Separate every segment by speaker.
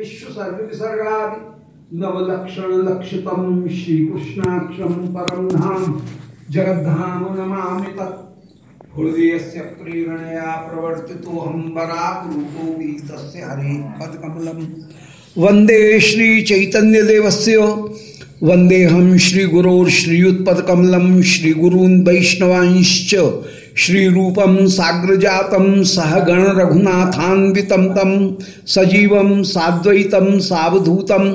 Speaker 1: विश्व सर्व विसर्गा नवलक्षण श्री कृष्णाक्षम परम धाम जगद्धाम तत् प्रेरणया प्रवर्तितो हम बराक रूपो भी तस्य हरे पदकमलम वंदे श्री चैतन्य देवस्य वंदे हम श्री गुरोर्श्रीयुत्पकमलम श्री गुरून वैष्णवांश्च। श्री रूपम साग्र जातम सह गण रघुनाथान्वितम तम सजीवम साद्वैतम सावधूतम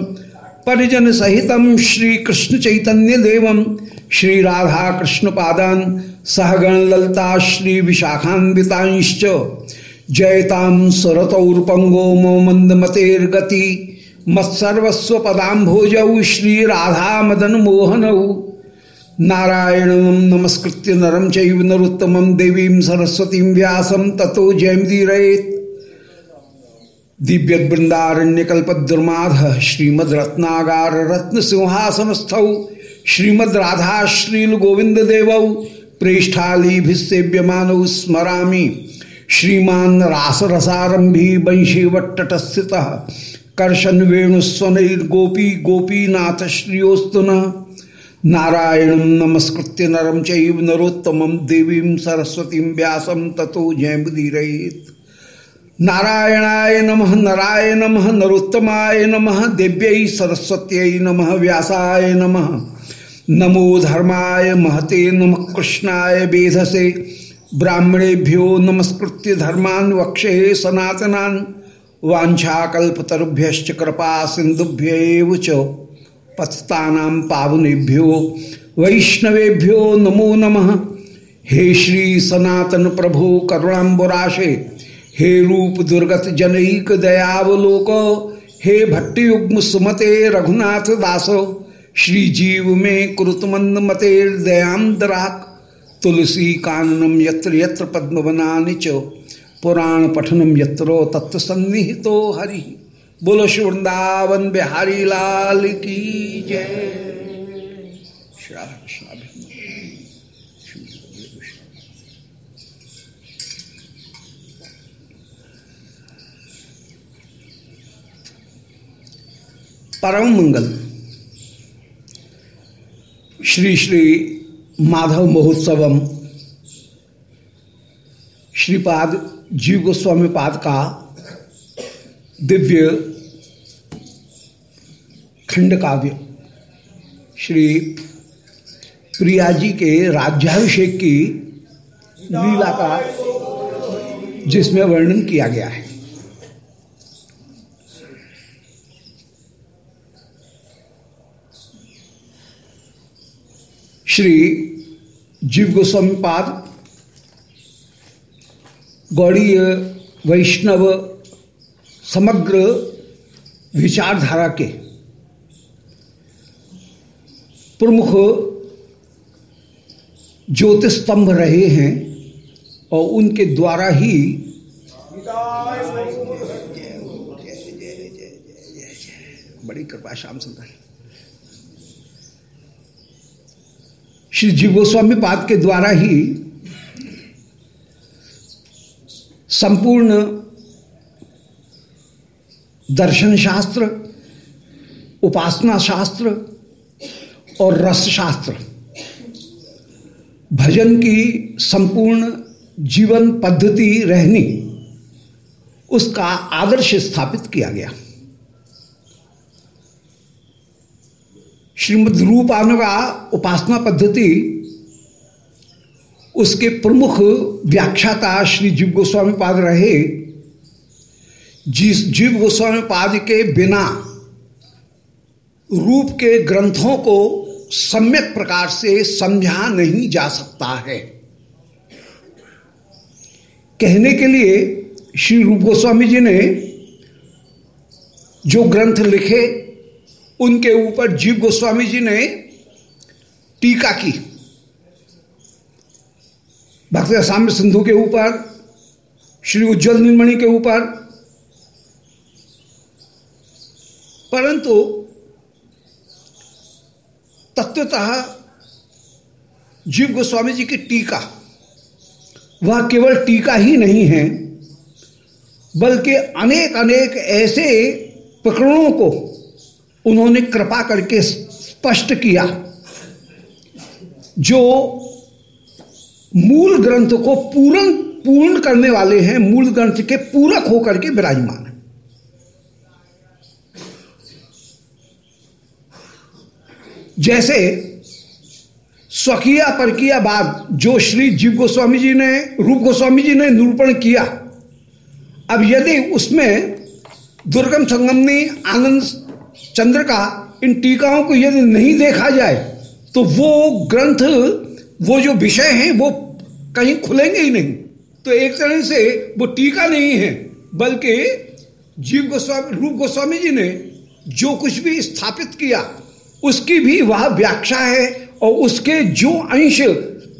Speaker 1: परिजन सहितम श्री कृष्ण चैतन्य देवम श्री राधा कृष्ण पादान सहगण ललता श्री विशाखान्विताश्च जयताम सुरतौरपंगो मो मंद मतेर्गति मत्सर्वस्व पदाम्भोजौ श्री राधा मदन मोहनऊ नारायण नमस्कृत्य नरम चैव नरोत्तम देवी सरस्वती व्यासम ततो जयमदीरेत दिव्य वृंदारण्यकल्पद्रुमाध श्रीमद रत्नागार रत्न सिंहासन स्थौ श्रीमद राधा श्रील गोविंद देव प्रेष्ठालीभिसेव्यमानौ स्मरा श्रीमान रास रसारंभी वंशी वट्टस्थित कर्शन वेणुस्वनैर्गोपी गोपीनाथ श्रियोस्तुन नारायण नमस्कृत्य नरम चैव नरोत्तम देवी सरस्वती व्यासम ततो जयमुदीरेत नारायणाय नमः, नराय नमः, नरोत्तमाय नमः, देव्यै सरस्वत्यै नमः, व्यासाय नमः। नमो धर्माय महते नमः, कृष्णाय वेधसे। ब्राह्मणेभ्यो नमस्कृत्य धर्मान् वक्षे सनातनान्। वाछाकल्पतरुभ्य कृपा सिंधुभ्य च पतितानां पावनेभ्यो, वैष्णवेभ्यो नमो नमः। हे श्री सनातन प्रभु करुणाबुराशे हे रूप दुर्गत जनईक दयावलोक, हे भट्टयुग्म सुमते रघुनाथ दासो, श्री जीव में कुरुतमंद मते दयांतराक तुलसी काननम यत्र यत्र पद्मवनानि च, पुराण पठनम यत्रो तत्व सन्निहितो हरि। बोलो, वृंदावन बिहारी लाल की जय। श्री कृष्ण परम मंगल। श्री श्री माधव महोत्सवम। श्रीपाद जीव गोस्वामी पाद का दिव्य खंड काव्य। श्री प्रिया जी के राज्याभिषेक की लीला का जिसमें वर्णन किया गया है। श्री जीव गोस्वामी पाद, गौड़ीय वैष्णव समग्र विचारधारा के प्रमुख ज्योतिष स्तंभ रहे हैं और उनके द्वारा ही बड़ी कृपा श्याम सुंदर। श्री जीव गोस्वामी पाद के द्वारा ही संपूर्ण दर्शन शास्त्र, उपासना शास्त्र और रस शास्त्र भजन की संपूर्ण जीवन पद्धति रहनी, उसका आदर्श स्थापित किया गया। श्रीमद रूपानुगा उपासना पद्धति, उसके प्रमुख व्याख्याता श्री जीव गोस्वामी पाद रहे। जिस जीव गोस्वामी पाद के बिना रूप के ग्रंथों को सम्यक प्रकार से समझा नहीं जा सकता है। कहने के लिए श्री रूप गोस्वामी जी ने जो ग्रंथ लिखे, उनके ऊपर जीव गोस्वामी जी ने टीका की। भक्त साम्य सिंधु के ऊपर, श्री उज्जवल निर्मणि के ऊपर। परंतु तत्वतः जीव गोस्वामी जी की टीका, वह केवल टीका ही नहीं है, बल्कि अनेक अनेक ऐसे प्रकरणों को उन्होंने कृपा करके स्पष्ट किया, जो मूल ग्रंथ को पूर्ण पूर्ण करने वाले हैं, मूल ग्रंथ के पूरक होकर के विराजमान है जैसे स्वकीय परकीय बाद जो श्री जीव गोस्वामी जी ने, रूप गोस्वामी जी ने निरूपण किया। अब यदि उसमें दुर्गम संगमनी, आनंद चंद्र का इन टीकाओं को यदि नहीं देखा जाए तो वो ग्रंथ, वो जो विषय हैं, वो कहीं खुलेंगे ही नहीं। तो एक तरह से वो टीका नहीं है, बल्कि जीव गोस्वामी रूप गोस्वामी जी ने जो कुछ भी स्थापित किया उसकी भी वह व्याख्या है और उसके जो अंश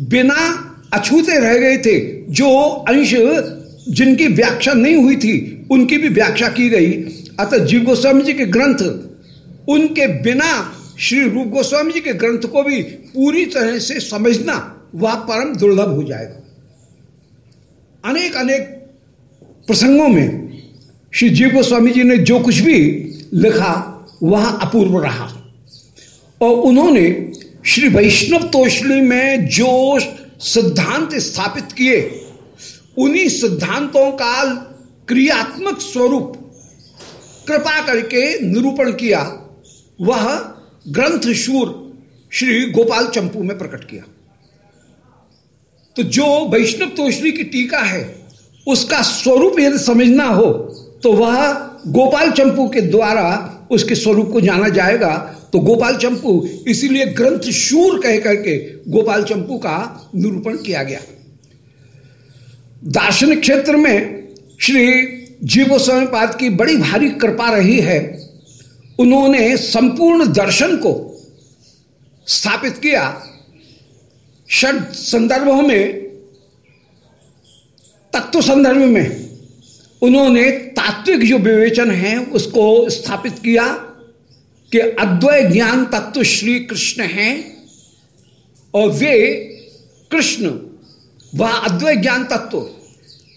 Speaker 1: बिना अछूते रह गए थे, जो अंश जिनकी व्याख्या नहीं हुई थी, उनकी भी व्याख्या की गई। अतः जीव गोस्वामी जी के ग्रंथ, उनके बिना श्री रूप गोस्वामी जी के ग्रंथ को भी पूरी तरह से समझना वह परम दुर्लभ हो जाएगा। अनेक अनेक प्रसंगों में श्री जीव गोस्वामी जी ने जो कुछ भी लिखा, वह अपूर्व रहा। और उन्होंने श्री वैष्णव तोषणी में जो सिद्धांत स्थापित किए, उन्हीं सिद्धांतों का क्रियात्मक स्वरूप कृपा करके निरूपण किया, वह ग्रंथ शूर श्री गोपाल चंपू में प्रकट किया। तो जो वैष्णव तोषणी की टीका है, उसका स्वरूप यदि समझना हो तो वह गोपाल चंपू के द्वारा उसके स्वरूप को जाना जाएगा तो गोपाल चंपू, इसीलिए ग्रंथ शूर कह करके गोपाल चंपू का निरूपण किया गया। दार्शनिक क्षेत्र में श्री जीव गोस्वामी पाद की बड़ी भारी कृपा रही है। उन्होंने संपूर्ण दर्शन को स्थापित किया। षड संदर्भों में, तत्व संदर्भ में उन्होंने तात्विक जो विवेचन है उसको स्थापित किया। कि अद्वय ज्ञान तत्व श्री कृष्ण हैं और वे कृष्ण वह अद्वय ज्ञान तत्व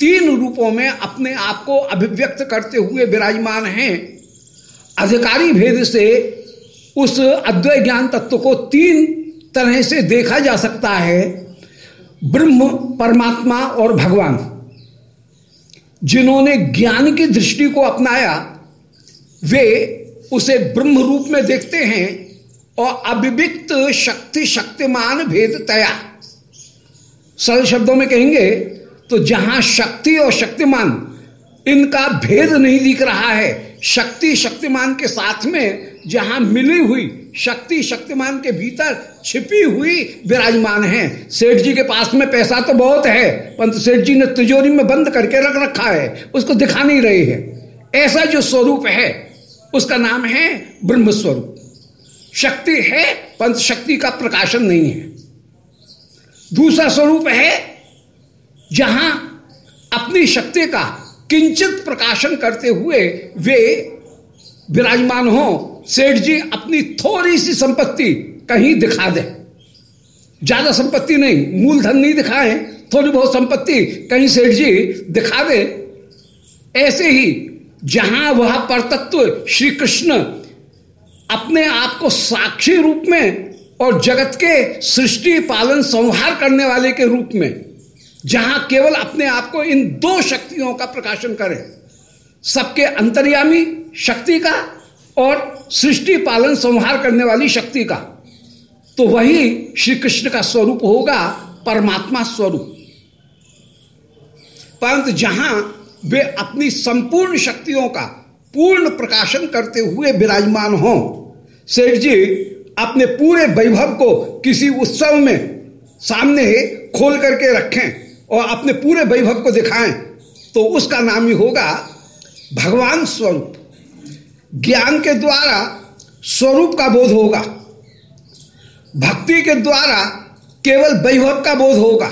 Speaker 1: तीन रूपों में अपने आप को अभिव्यक्त करते हुए विराजमान हैं। अधिकारी भेद से उस अद्वय ज्ञान तत्व को तीन तरह से देखा जा सकता है, ब्रह्म, परमात्मा और भगवान। जिन्होंने ज्ञान की दृष्टि को अपनाया, वे उसे ब्रह्म रूप में देखते हैं और अभिव्यक्त शक्ति शक्तिमान भेद तया। सरल शब्दों में कहेंगे तो जहाँ शक्ति और शक्तिमान, इनका भेद नहीं दिख रहा है, शक्ति शक्तिमान के साथ में जहाँ मिली हुई शक्ति शक्तिमान के भीतर छिपी हुई विराजमान है। सेठ जी के पास में पैसा तो बहुत है परंतु सेठ जी ने तिजोरी में बंद करके रख रखा है, उसको दिखा नहीं रहे हैं। ऐसा जो स्वरूप है उसका नाम है ब्रह्म स्वरूप शक्ति है, पंच शक्ति का प्रकाशन नहीं है। दूसरा स्वरूप है, जहाँ अपनी शक्ति का किंचित प्रकाशन करते हुए वे विराजमान हो, सेठ जी अपनी थोड़ी सी संपत्ति कहीं दिखा दे। ज़्यादा संपत्ति नहीं, मूलधन नहीं दिखाए, थोड़ी बहुत संपत्ति कहीं सेठ जी दिखा दे। ऐसे ही जहाँ वह परतत्व श्री कृष्ण अपने आप को साक्षी रूप में और जगत के सृष्टि, पालन, संहार करने वाले के रूप में, जहाँ केवल अपने आप को इन दो शक्तियों का प्रकाशन करें, सबके अंतर्यामी शक्ति का और सृष्टि, पालन, संहार करने वाली शक्ति का तो वही श्री कृष्ण का स्वरूप होगा परमात्मा स्वरूप। परंतु जहाँ वे अपनी संपूर्ण शक्तियों का पूर्ण प्रकाशन करते हुए विराजमान हो। सेठ जी, अपने पूरे वैभव को किसी उत्सव में सामने खोल करके रखें और अपने पूरे वैभव को दिखाएँ तो उसका नाम ही होगा भगवान स्वरूप। ज्ञान के द्वारा स्वरूप का बोध होगा। भक्ति के द्वारा केवल वैभव का बोध होगा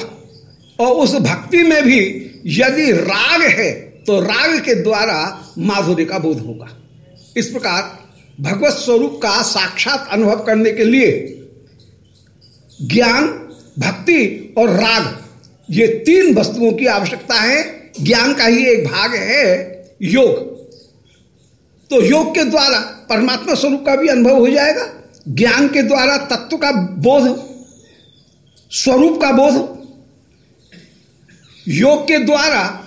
Speaker 1: और उस भक्ति में भी यदि राग है तो राग के द्वारा माधुर्य का बोध होगा। इस प्रकार भगवत स्वरूप का साक्षात अनुभव करने के लिए ज्ञान, भक्ति और राग, ये तीन वस्तुओं की आवश्यकता है। ज्ञान का ही एक भाग है योग। तो योग के द्वारा परमात्मा स्वरूप का भी अनुभव हो जाएगा। ज्ञान के द्वारा तत्व का बोध, स्वरूप का बोध योग के द्वारा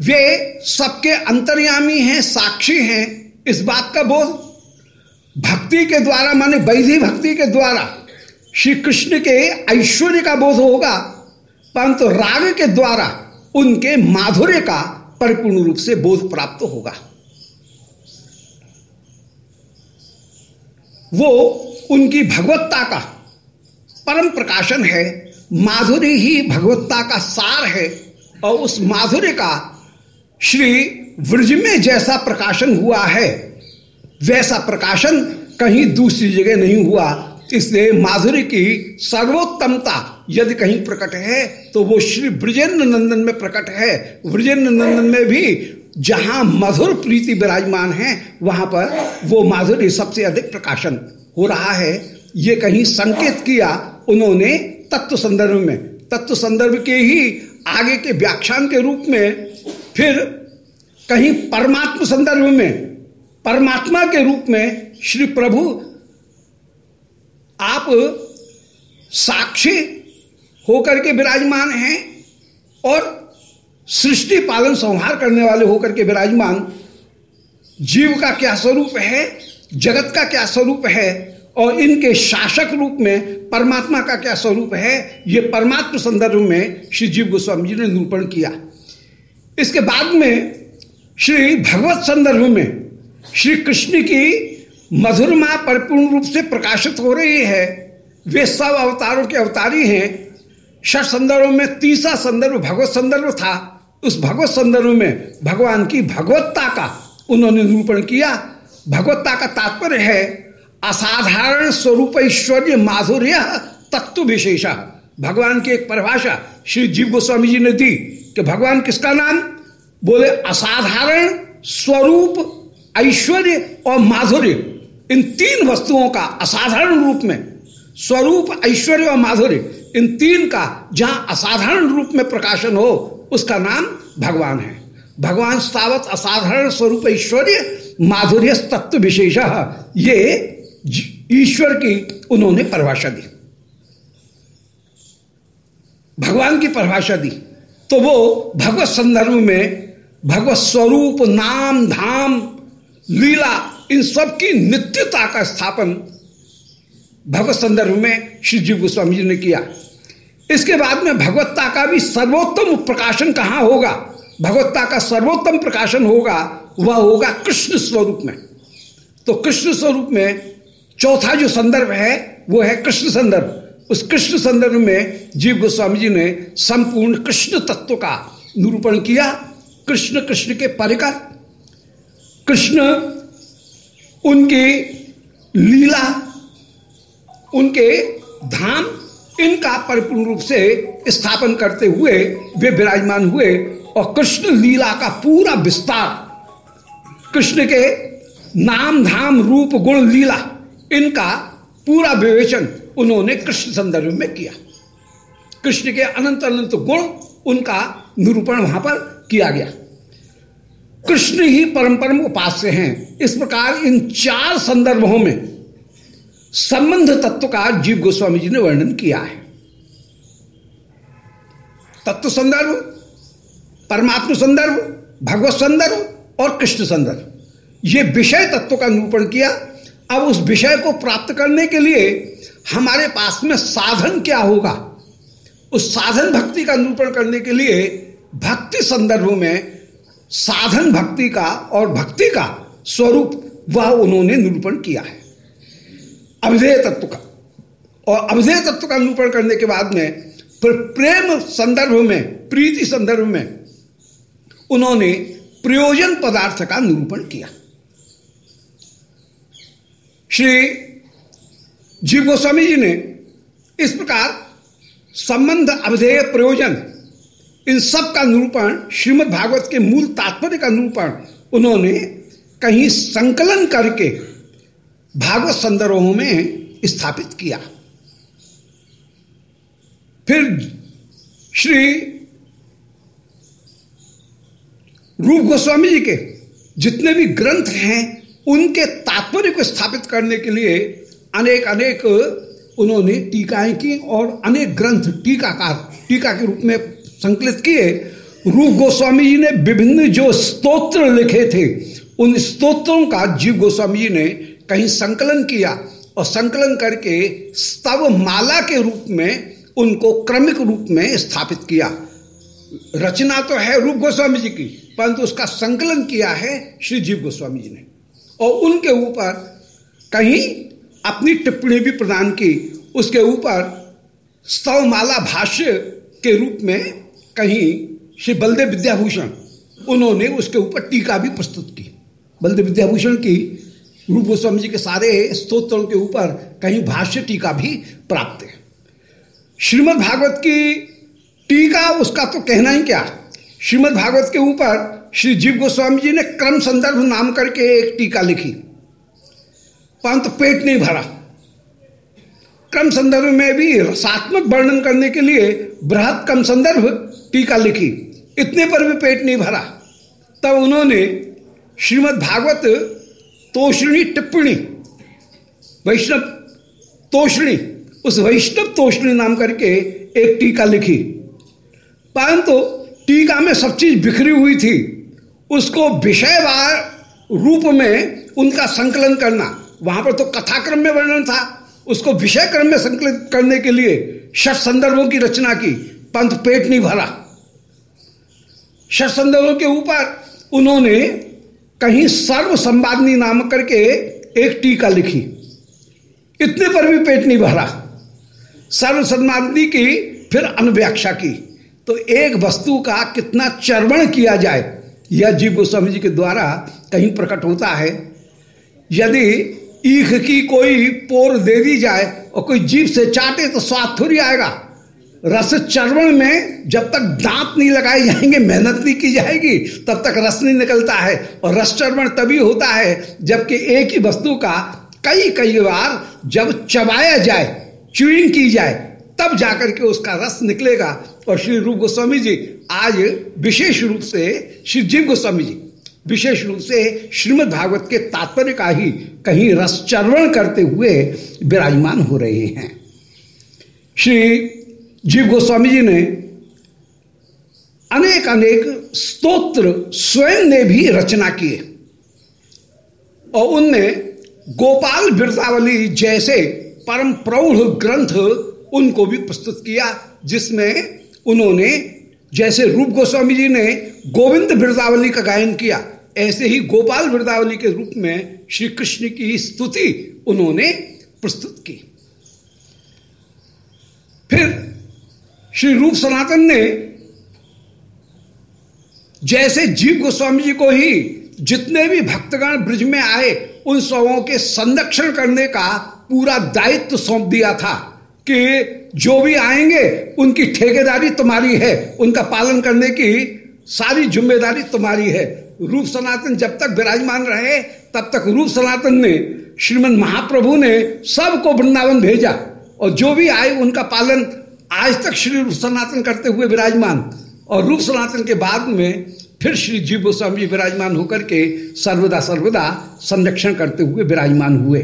Speaker 1: वे सबके अंतर्यामी हैं, साक्षी हैं, इस बात का बोध। भक्ति के द्वारा, माने वैधि भक्ति के द्वारा श्री कृष्ण के ऐश्वर्य का बोध होगा, परंतु राग के द्वारा उनके माधुर्य का परिपूर्ण रूप से बोध प्राप्त होगा। वो उनकी भगवत्ता का परम प्रकाशन है माधुर्य ही भगवत्ता का सार है और उस माधुर्य का श्री व्रज में जैसा प्रकाशन हुआ है, वैसा प्रकाशन कहीं दूसरी जगह नहीं हुआ। इसलिए माधुर्य की सर्वोत्तमता यदि कहीं प्रकट है तो वो श्री ब्रजेंद्र नंदन में प्रकट है। ब्रजेंद्र नंदन में भी जहाँ मधुर प्रीति विराजमान है, वहाँ पर वो माधुर्य सबसे अधिक प्रकाशन हो रहा है। ये कहीं संकेत किया उन्होंने तत्व संदर्भ में, तत्व संदर्भ के ही आगे के व्याख्यान के रूप में, फिर कहीं परमात्मा संदर्भ में, परमात्मा के रूप में श्री प्रभु, आप साक्षी होकर के विराजमान हैं और सृष्टि पालन संहार करने वाले होकर के विराजमान, जीव का क्या स्वरूप है, जगत का क्या स्वरूप है और इनके शासक रूप में परमात्मा का क्या स्वरूप है? ये परमात्म संदर्भ में श्री जीव गोस्वामी जी ने निरूपण किया। इसके बाद में श्री भगवत संदर्भ में श्री कृष्ण की मधुरमा परिपूर्ण रूप से प्रकाशित हो रही है। वे सब अवतारों के अवतारी हैं। षठ संदर्भ में तीसरा संदर्भ भगवत संदर्भ था। उस भगवत संदर्भ में भगवान की भगवत्ता का उन्होंने निरूपण किया। भगवत्ता का तात्पर्य है असाधारण स्वरूप ऐश्वर्य माधुर्य तत्व विशेष। भगवान की एक परिभाषा श्री जीव गोस्वामी जी ने दी कि भगवान किसका नाम? बोले, असाधारण स्वरूप, ऐश्वर्य और माधुर्य। इन तीन वस्तुओं का असाधारण रूप में, स्वरूप, ऐश्वर्य और माधुर्य, इन तीन का जहाँ असाधारण रूप में प्रकाशन हो, उसका नाम भगवान है। भगवान सावत असाधारण स्वरूप, ऐश्वर्य, माधुर्य तत्व विशेष। ये ईश्वर की उन्होंने परिभाषा दी। भगवान की परिभाषा दी। तो वो भगवत संदर्भ में, भगवत स्वरूप, नाम, धाम, लीला, इन सब की नित्यता का स्थापन भगवत संदर्भ में श्री जीव गोस्वामी जी ने किया। इसके बाद में भगवत्ता का भी सर्वोत्तम प्रकाशन कहाँ होगा? भगवत्ता का सर्वोत्तम प्रकाशन होगा, वह होगा कृष्ण स्वरूप में। तो कृष्ण स्वरूप में चौथा जो संदर्भ है, वो है कृष्ण संदर्भ। उस कृष्ण संदर्भ में जीव गोस्वामी जी ने संपूर्ण कृष्ण तत्व का निरूपण किया। कृष्ण कृष्ण के परिकर। कृष्ण उनकी लीला, उनके धाम, इनका परिपूर्ण रूप से स्थापन करते हुए वे विराजमान हुए और कृष्ण लीला का पूरा विस्तार, कृष्ण के नाम, धाम, रूप, गुण, लीला इनका पूरा विवेचन उन्होंने कृष्ण संदर्भ में किया। कृष्ण के अनंत अनंत गुण उनका निरूपण वहाँ पर किया गया। कृष्ण ही परम परम उपास्य हैं। इस प्रकार इन चार संदर्भों में संबंध तत्व का जीव गोस्वामी जी ने वर्णन किया है। तत्व संदर्भ, परमात्म संदर्भ, भगवत संदर्भ और कृष्ण संदर्भ। ये विषय तत्व का निरूपण किया अब उस विषय को प्राप्त करने के लिए हमारे पास में साधन क्या होगा? उस साधन भक्ति का निरूपण करने के लिए भक्ति संदर्भ में साधन भक्ति का और भक्ति का स्वरूप वह उन्होंने निरूपण किया है। अवधेय तत्व का। और अवधेय तत्व का निरूपण करने के बाद में प्रेम संदर्भ में, प्रीति संदर्भ में उन्होंने प्रयोजन पदार्थ का निरूपण किया। श्री जीव गोस्वामी जी ने इस प्रकार संबंध अवधेय प्रयोजन, इन सब का निरूपण, श्रीमद् भागवत के मूल तात्पर्य का निरूपण, उन्होंने कहीं संकलन करके भागवत संदर्भों में स्थापित किया। फिर श्री रूप गोस्वामी जी के जितने भी ग्रंथ हैं उनके तात्पर्य को स्थापित करने के लिए अनेक अनेक उन्होंने टीकाएँ की और अनेक ग्रंथ टीकाकार, टीका के रूप में संकलित किए। रूप गोस्वामी जी ने विभिन्न जो स्तोत्र लिखे थे, उन स्तोत्रों का जीव गोस्वामी जी ने कहीं संकलन किया और संकलन करके स्तव माला के रूप में उनको क्रमिक रूप में स्थापित किया। रचना तो है रूप गोस्वामी जी की, परंतु उसका संकलन किया है श्री जीव गोस्वामी जी ने। और उनके ऊपर कहीं अपनी टिप्पणी भी प्रदान की। उसके ऊपर स्तवमाला भाष्य के रूप में कहीं श्री बलदेव विद्याभूषण, उन्होंने उसके ऊपर टीका भी प्रस्तुत की। बलदेव विद्याभूषण की रूप गोस्वामी जी के सारे स्तोत्रों के ऊपर कहीं भाष्य टीका भी प्राप्त है। श्रीमद् भागवत की टीका, उसका तो कहना ही क्या? श्रीमद् भागवत के ऊपर श्री जीव गोस्वामी जी ने क्रम संदर्भ नाम करके एक टीका लिखी। परंतु पेट नहीं भरा। क्रम संदर्भ में भी रसात्मक वर्णन करने के लिए बृहद क्रम संदर्भ टीका लिखी। इतने पर भी पेट नहीं भरा। तब उन्होंने श्रीमद् भागवत तोषणी टिप्पणी, वैष्णव तोषणी, उस वैष्णव तोषणी नाम करके एक टीका लिखी। परंतु टीका में सब चीज़ बिखरी हुई थी, उसको विषयवार रूप में उनका संकलन करना। वहाँ पर तो कथाक्रम में वर्णन था। उसको विषय क्रम में संकलित करने के लिए षट संदर्भों की रचना की, पंथ पेट नहीं भरा। षट संदर्भों के ऊपर उन्होंने कहीं सर्व संवादनी नाम करके एक टीका लिखी। इतने पर भी पेट नहीं भरा। सर्व संवादनी की फिर अनुव्याख्या की। तो एक वस्तु का कितना चर्वण किया जाए, यह जीव गोस्वामी जी के द्वारा कहीं प्रकट होता है। यदि ईख की कोई पोर दे दी जाए और कोई जीव से चाटे तो स्वाद थोड़ी आएगा। रस चर्वण में जब तक दांत नहीं लगाए जाएँगे, मेहनत नहीं की जाएगी, तब तक रस नहीं निकलता है। और रस चर्वण तभी होता है जबकि एक ही वस्तु का कई कई बार जब चबाया जाए च्यूइंग की जाए, तब जाकर के उसका रस निकलेगा। और श्री रूप गोस्वामी जी आज विशेष रूप से श्री जीव गोस्वामी जी, विशेष रूप से श्रीमद् भागवत के तात्पर्य का ही कहीं रसचरण करते हुए विराजमान हो रहे हैं। श्री जीव गोस्वामी जी ने अनेक अनेक स्तोत्र स्वयं ने भी रचना किए। और उनमें गोपाल बिरदावली जैसे परम प्रौढ़ ग्रंथ उनको भी प्रस्तुत किया, जिसमें उन्होंने जैसे रूप गोस्वामी जी ने गोविंद बिरदावली का गायन किया, ऐसे ही गोपाल वृदावली के रूप में श्री कृष्ण की स्तुति उन्होंने प्रस्तुत की। फिर श्री रूप सनातन ने जैसे जीव गोस्वामी जी को ही जितने भी भक्तगण ब्रिज में आए, उन सबों के संरक्षण करने का पूरा दायित्व सौंप दिया था। कि जो भी आएँगे, उनकी ठेकेदारी तुम्हारी है। उनका पालन करने की सारी ज़िम्मेदारी तुम्हारी है। रूप सनातन जब तक विराजमान रहे, तब तक रूप सनातन ने श्रीमद महाप्रभु ने सबको वृंदावन भेजा। और जो भी आए, उनका पालन आज तक श्री रूप सनातन करते हुए विराजमान। और रूप सनातन के बाद में फिर श्री जीव गोस्वामी विराजमान होकर के सर्वदा सर्वदा संरक्षण करते हुए विराजमान हुए।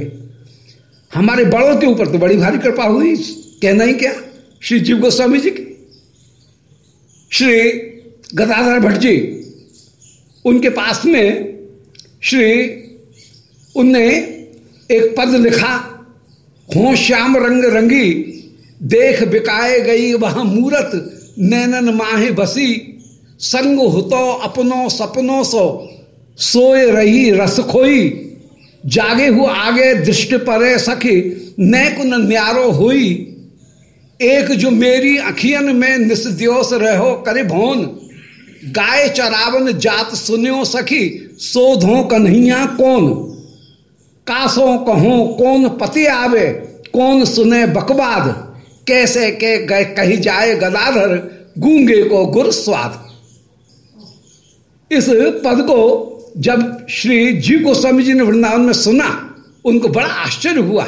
Speaker 1: हमारे बड़ों के ऊपर तो बड़ी भारी कृपा हुई। कहना ही क्या? श्री जीव गोस्वामी जी की? श्री गदाधर भट्ट जी, उनके पास में श्री, उनने एक पद लिखा, हो श्याम रंग रंगी, देख बिकाए गई वह मूरत, नैनन माहे बसी, संग हुतो अपनो सपनों सो, सोए रही रस खोई जागे हु आगे दृष्टि परे सखी न कुन न्यारो हुई। एक जो मेरी अखियन में निस्दियोस रहो करे भौन। गाय चरावन जात सुनो सखी, सोधो कन्हैया कौन? कासो कहो, कौन पति आवे? कौन सुने बकवाद? कैसे के गए कही जाए गदाधर? गूँगे को गुर स्वाद इस पद को जब श्री जी गोस्वामी जी ने वृंदावन में सुना, उनको बड़ा आश्चर्य हुआ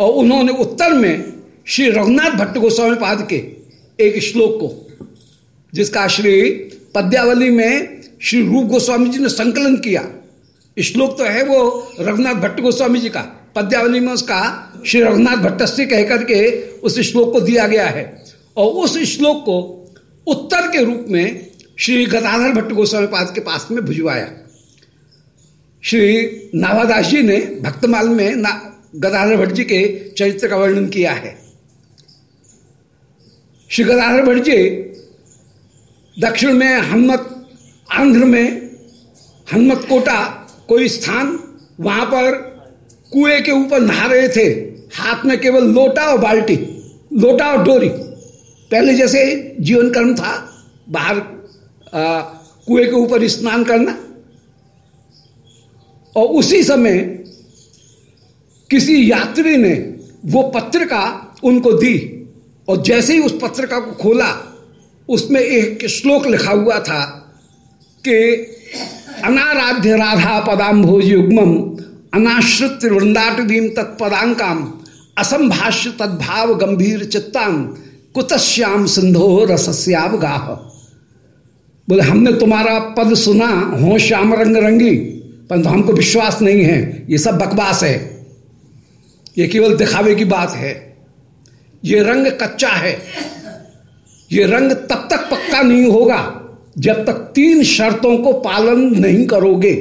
Speaker 1: और उन्होंने उत्तर में श्री रघुनाथ भट्ट गोस्वामी पाद के एक श्लोक को, जिसका श्री पद्यावली में श्री रूप गोस्वामी जी ने संकलन किया। श्लोक तो है वो रघुनाथ भट्ट गोस्वामी जी का। पद्यावली में उसका श्री रघुनाथ भट्टस्य कह करके उस श्लोक को दिया गया है। और उस श्लोक को उत्तर के रूप में श्री गदाधर भट्ट गोस्वामी पाद के पास में भुजवाया। श्री नावादास जी ने भक्तमाल में ना गदाधर भट्ट जी के चरित्र का वर्णन किया है। श्री गदाधर भट्ट जी दक्षिण में हनुमत, आंध्र में हनुमत कोटा कोई स्थान, वहाँ पर कुएँ के ऊपर नहा रहे थे। हाथ में केवल लोटा और बाल्टी, लोटा और डोरी। पहले जैसे जीवन कर्म था, बाहर कुएँ के ऊपर स्नान करना और उसी समय किसी यात्री ने वो पत्रिका उनको दी और जैसे ही उस पत्रिका को खोला, उसमें एक श्लोक लिखा हुआ था कि अनाराध्य राधा पदाम्भोज युग्मम अनाश्रित वृंदाटदीम तत्पदांकाम असंभाष्य तद्भाव गंभीर चित्ताम कुतश्याम सिंधो रसस्याव गाह बोले, हमने तुम्हारा पद सुना हो श्याम रंग रंगी। परंतु हमको विश्वास नहीं है। ये सब बकवास है। ये केवल दिखावे की बात है। ये रंग कच्चा है। ये रंग तब तक पक्का नहीं होगा जब तक तीन शर्तों को पालन नहीं करोगे।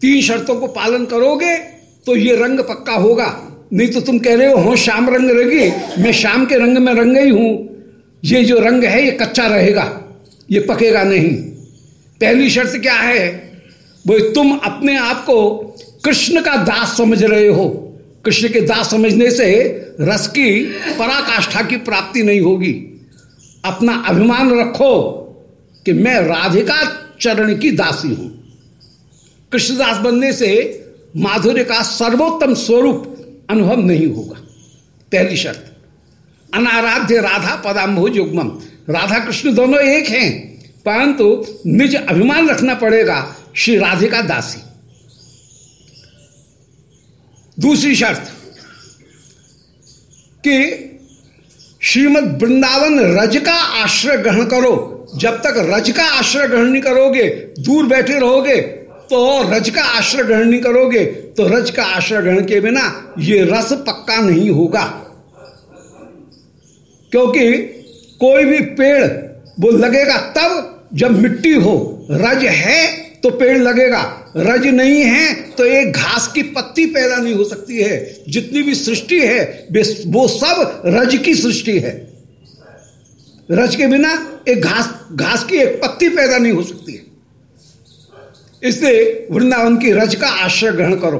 Speaker 1: तीन शर्तों को पालन करोगे तो ये रंग पक्का होगा। नहीं तो तुम कह रहे हो हो, श्याम रंग रंगी मैं शाम के रंग में रंग ही हूँ। ये जो रंग है, ये कच्चा रहेगा। ये पकेगा नहीं। पहली शर्त क्या है? वो तुम अपने आप को कृष्ण का दास समझ रहे हो। कृष्ण के दास समझने से रस की पराकाष्ठा की प्राप्ति नहीं होगी। अपना अभिमान रखो कि मैं राधिका चरण की दासी हूँ। कृष्णदास बनने से माधुर्य का सर्वोत्तम स्वरूप अनुभव नहीं होगा। पहली शर्त, अनाराध्य राधा पदाम्भो युग्मम। राधा कृष्ण दोनों एक हैं, परंतु निज अभिमान रखना पड़ेगा श्री राधिका दासी दूसरी शर्त कि श्रीमद वृंदावन रज का आश्रय ग्रहण करो। जब तक रज का आश्रय ग्रहण नहीं करोगे, दूर बैठे रहोगे तो रज का आश्रय ग्रहण नहीं करोगे तो रज का आश्रय ग्रहण के बिना ये रस पक्का नहीं होगा। क्योंकि कोई भी पेड़ वो लगेगा तब जब मिट्टी हो, रज है तो पेड़ लगेगा। रज नहीं है तो एक घास की पत्ती पैदा नहीं हो सकती है। जितनी भी सृष्टि है वो सब रज की सृष्टि है। रज के बिना एक घास घास की एक पत्ती पैदा नहीं हो सकती है। इसलिए वृंदावन की रज का आश्रय ग्रहण करो।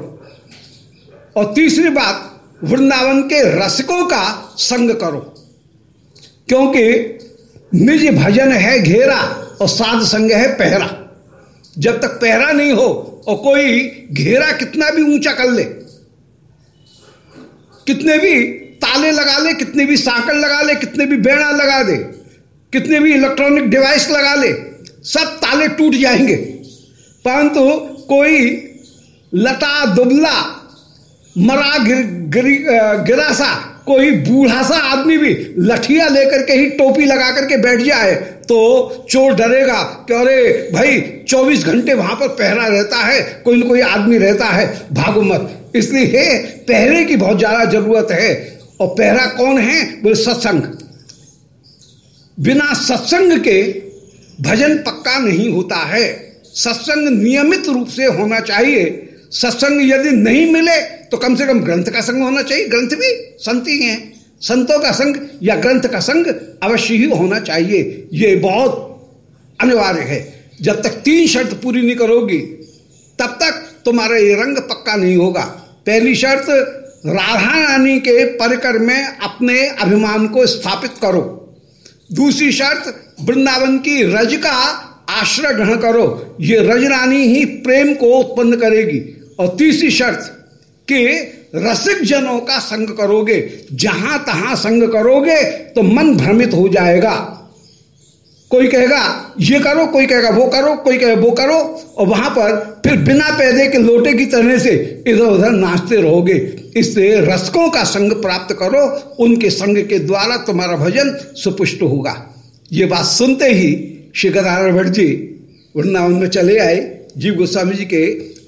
Speaker 1: और तीसरी बात, वृंदावन के रसकों का संग करो। क्योंकि निज भजन है घेरा और साध संग है पहरा। जब तक पहरा नहीं हो और कोई घेरा कितना भी ऊँचा कर ले कितने भी ताले लगा ले कितने भी साकल लगा ले कितने भी बेड़ा लगा दे कितने भी इलेक्ट्रॉनिक डिवाइस लगा ले सब ताले टूट जाएँगे। परंतु कोई लता दुबला मरा गिर, गिर, गिरा सा कोई बूढ़ा सा आदमी भी लठिया लेकर के ही टोपी लगा करके बैठ जाए तो चोर डरेगा कि अरे भाई 24 घंटे वहाँ पर पहरा रहता है, कोई ना कोई आदमी रहता है, भागो मत। इसलिए पहरे की बहुत ज़्यादा ज़रूरत है। और पहरा कौन है? बोले सत्संग। बिना सत्संग के भजन पक्का नहीं होता है। सत्संग नियमित रूप से होना चाहिए। सत्संग यदि नहीं मिले तो कम से कम ग्रंथ का संग होना चाहिए। ग्रंथ भी संत ही हैं। संतों का संग या ग्रंथ का संग अवश्य ही होना चाहिए। ये बहुत अनिवार्य है। जब तक तीन शर्त पूरी नहीं करोगी, तब तक तुम्हारा ये रंग पक्का नहीं होगा। पहली शर्त राधा रानी के परिकर में अपने अभिमान को स्थापित करो। दूसरी शर्त, वृंदावन की रज का आश्रय ग्रहण करो। ये रज रानी ही प्रेम को उत्पन्न करेगी। और तीसरी शर्त कि रसिक जनों का संग करोगे, जहाँ तहां संग करोगे तो मन भ्रमित हो जाएगा। कोई कहेगा, ये करो, कोई कहेगा, वो करो, कोई कहेगा, वो करो, और वहाँ पर फिर बिना पैदे के लोटे की तरह से इधर उधर नाचते रहोगे। इससे रसकों का संग प्राप्त करो, उनके संग के द्वारा तुम्हारा भजन सुपुष्ट होगा। ये बात सुनते ही श्री गदाधर भट्ट जी वृंदावन में चले आए। जीव गोस्वामी जी के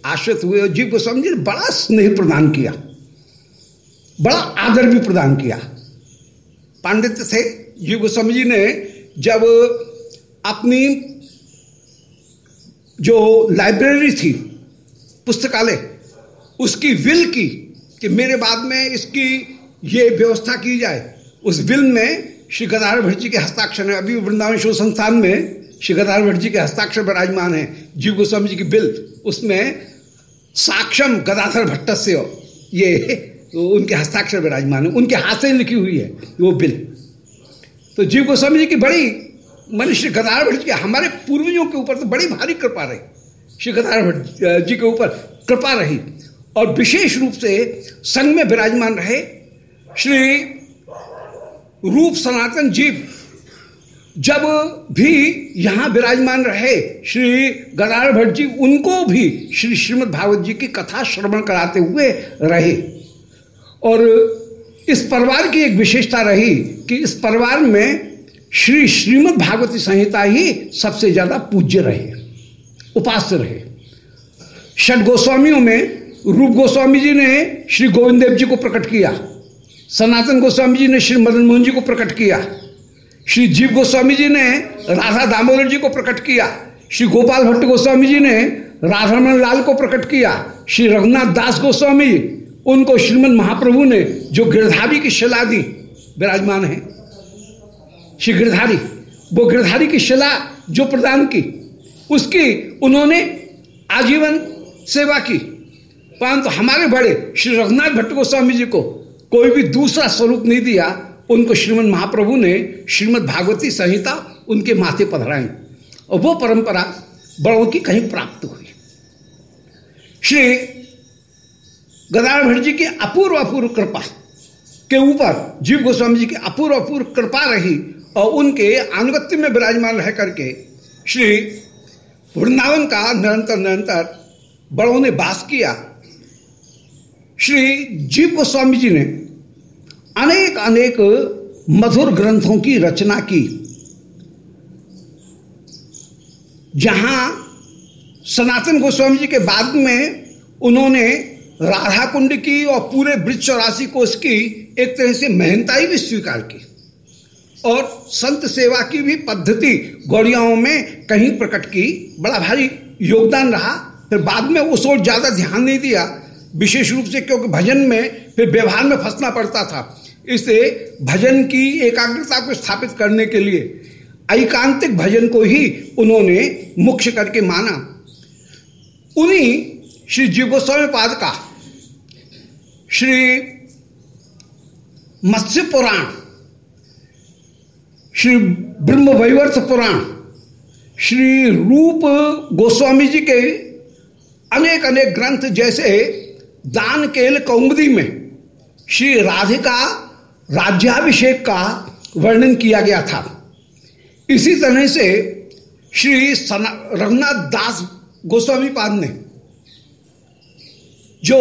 Speaker 1: आश्रित हुए और जीव गोस्वामी जी ने बड़ा स्नेह प्रदान किया। बड़ा आदर भी प्रदान किया। पांडित्य थे जीव गोस्वामी जी ने जब अपनी जो लाइब्रेरी थी, पुस्तकालय, उसकी विल की कि मेरे बाद में इसकी ये व्यवस्था की जाए, उस विल में श्री गदार भट्ट जी के हस्ताक्षर है। अभी वृंदावन शोध संस्थान में श्री गदार भट्ट जी के हस्ताक्षर विराजमान है। जीव गोस्वामी जी की बिल उसमें साक्षम गदाधर भट्ट से ये तो उनके हस्ताक्षर विराजमान है। उनके हाथ से लिखी हुई है वो बिल। तो जीव को जी कि बड़ी मनुष्य गदार भट्ट जी, हमारे पूर्वजों के ऊपर तो बड़ी भारी कृपा रही। श्री गदार भट्ट जी के ऊपर कृपा रही। और विशेष रूप से संघ में विराजमान रहे श्री रूप सनातन जीव। जब भी यहाँ विराजमान रहे, श्री गदार भट्ट जी उनको भी श्री श्रीमद भागवत जी की कथा श्रवण कराते हुए रहे। और इस परिवार की एक विशेषता रही कि इस परिवार में श्री श्रीमद भागवती संहिता ही सबसे ज़्यादा पूज्य रहे, उपास्य रहे। षड गोस्वामियों में रूप गोस्वामी जी ने श्री गोविंद देव जी को प्रकट किया, सनातन गोस्वामी जी ने श्री मदन मोहन जी को प्रकट किया। श्री जीव गोस्वामी जी ने राधा दामोदर जी को प्रकट किया, श्री गोपाल भट्ट गोस्वामी जी ने राधारमण लाल को प्रकट किया, श्री रघुनाथ दास गोस्वामी, उनको श्रीमद महाप्रभु ने जो गिरधारी की शिला दी, विराजमान है। श्री गिरधारी, वो गिरधारी की शिला जो प्रदान की, उसकी उन्होंने आजीवन सेवा की। परंतु हमारे बड़े श्री रघुनाथ भट्ट गोस्वामी जी को कोई भी दूसरा स्वरूप नहीं दिया उनको श्रीमद महाप्रभु ने श्रीमद भागवती संहिता उनके माथे पधराई और वो परंपरा बड़ों की कहीं प्राप्त हुई। श्री गदार भट्ट जी की अपूर्व अपूर्व कृपा के ऊपर जीव गोस्वामी जी की अपूर्व अपूर्व कृपा रही और उनके अनुगत्य में विराजमान रह करके श्री वृंदावन का निरंतर निरंतर बड़ों ने वास किया। श्री जीव गोस्वामी जी ने अनेक अनेक मधुर ग्रंथों की रचना की। जहाँ सनातन गोस्वामी जी के बाद में उन्होंने राधा कुंड की और पूरे वृक्ष चौरासी कोष की एक तरह से महंताई भी स्वीकार की। और संत सेवा की भी पद्धति गौड़ियाओं में कहीं प्रकट की। बड़ा भारी योगदान रहा। फिर बाद में उस ओर ज़्यादा ध्यान नहीं दिया। विशेष रूप से क्योंकि भजन में, फिर व्यवहार में फंसना पड़ता था। इससे भजन की एकाग्रता को स्थापित करने के लिए ऐकांतिक भजन को ही उन्होंने मुख्य करके माना। उन्हीं श्री जीव गोस्वामी पाद का श्री मत्स्य पुराण, श्री ब्रह्म वैवर्त पुराण, श्री रूप गोस्वामी जी के अनेक अनेक ग्रंथ जैसे दान केल कौमुदी में श्री राधिका राज्याभिषेक का वर्णन किया गया था। इसी तरह से श्री रघुनाथ दास गोस्वामी पाद ने जो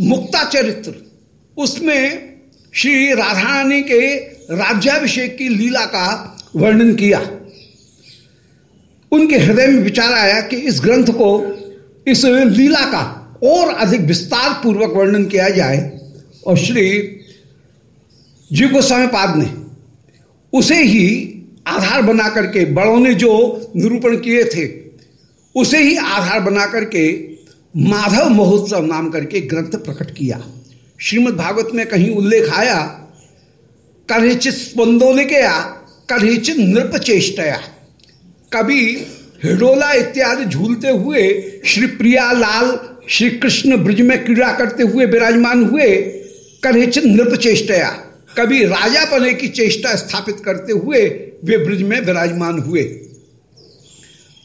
Speaker 1: मुक्ता चरित्र, उसमें श्री राधा रानी के राज्याभिषेक की लीला का वर्णन किया। उनके हृदय में विचार आया कि इस ग्रंथ को, इस लीला का और अधिक विस्तार पूर्वक वर्णन किया जाए और श्री जीव गोस्वामी पाद ने उसे ही आधार बना करके बड़ों ने जो निरूपण किए थे, उसे ही आधार बना करके माधव महोत्सव नाम करके ग्रंथ प्रकट किया। श्रीमद् भागवत में कहीं उल्लेख आया कढ़िचित स्पंदोलिकया कढ़िचित नृप चेष्टया। कभी हिडोला इत्यादि झूलते हुए श्री प्रिया लाल श्री कृष्ण ब्रज में क्रीड़ा करते हुए विराजमान हुए कढ़िचित नृप चेष्टया। कभी राजा बने की चेष्टा स्थापित करते हुए वे ब्रज में विराजमान हुए।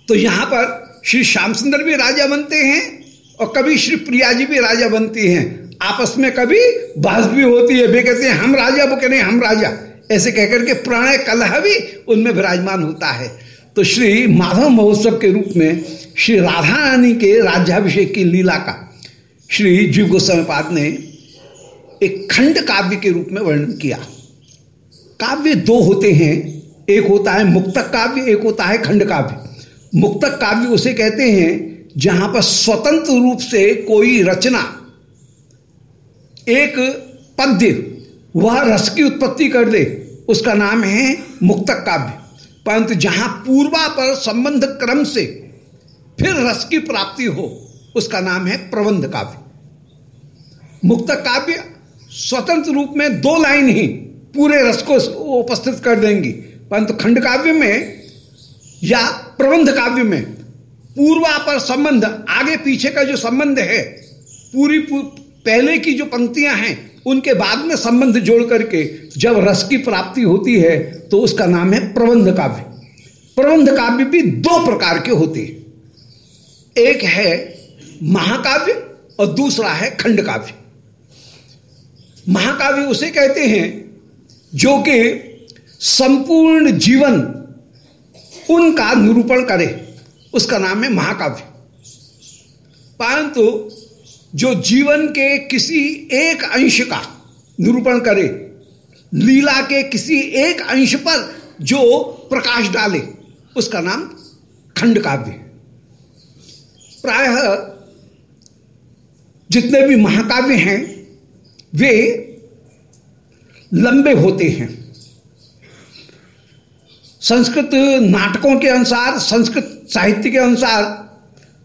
Speaker 1: तो यहाँ पर श्री श्याम सुंदर भी राजा बनते हैं और कभी श्री प्रिया जी भी राजा बनती हैं। आपस में कभी बहस भी होती है। वे कहते हैं, हम राजा वो कहते हैं हम राजा। ऐसे कहकर के प्रणय कलह भी उनमें विराजमान होता है। तो श्री माधव महोत्सव के रूप में श्री राधा रानी के राज्याभिषेक की लीला का श्री जीव गोस्वामी पाद ने एक खंड काव्य के रूप में वर्णन किया। काव्य दो होते हैं। एक होता है मुक्तक काव्य, एक होता है खंड काव्य। मुक्तक काव्य उसे कहते हैं जहाँ पर स्वतंत्र रूप से कोई रचना, एक पद्य, वह रस की उत्पत्ति कर दे उसका नाम है मुक्तक काव्य। परंतु जहाँ पूर्वा पर संबंध क्रम से फिर रस की प्राप्ति हो, उसका नाम है प्रबंध काव्य। मुक्तक काव्य स्वतंत्र रूप में दो लाइन ही पूरे रस को उपस्थित कर देंगी। परंतु खंड काव्य में या प्रबंध काव्य में पूर्वा पर संबंध आगे पीछे का जो संबंध है पूरी पूर, पहले की जो पंक्तियाँ हैं उनके बाद में संबंध जोड़ करके जब रस की प्राप्ति होती है तो उसका नाम है प्रबंध काव्य। प्रबंध काव्य भी दो प्रकार के होते हैं। एक है महाकाव्य और दूसरा है खंड काव्य। महाकाव्य उसे कहते हैं जो कि संपूर्ण जीवन उनका निरूपण करे। उसका नाम है महाकाव्य। परंतु जो जीवन के किसी एक अंश का निरूपण करे, लीला के किसी एक अंश पर जो प्रकाश डाले, उसका नाम खंड काव्य प्रायः जितने भी महाकाव्य हैं वे लंबे होते हैं। संस्कृत नाटकों के अनुसार, संस्कृत साहित्य के अनुसार,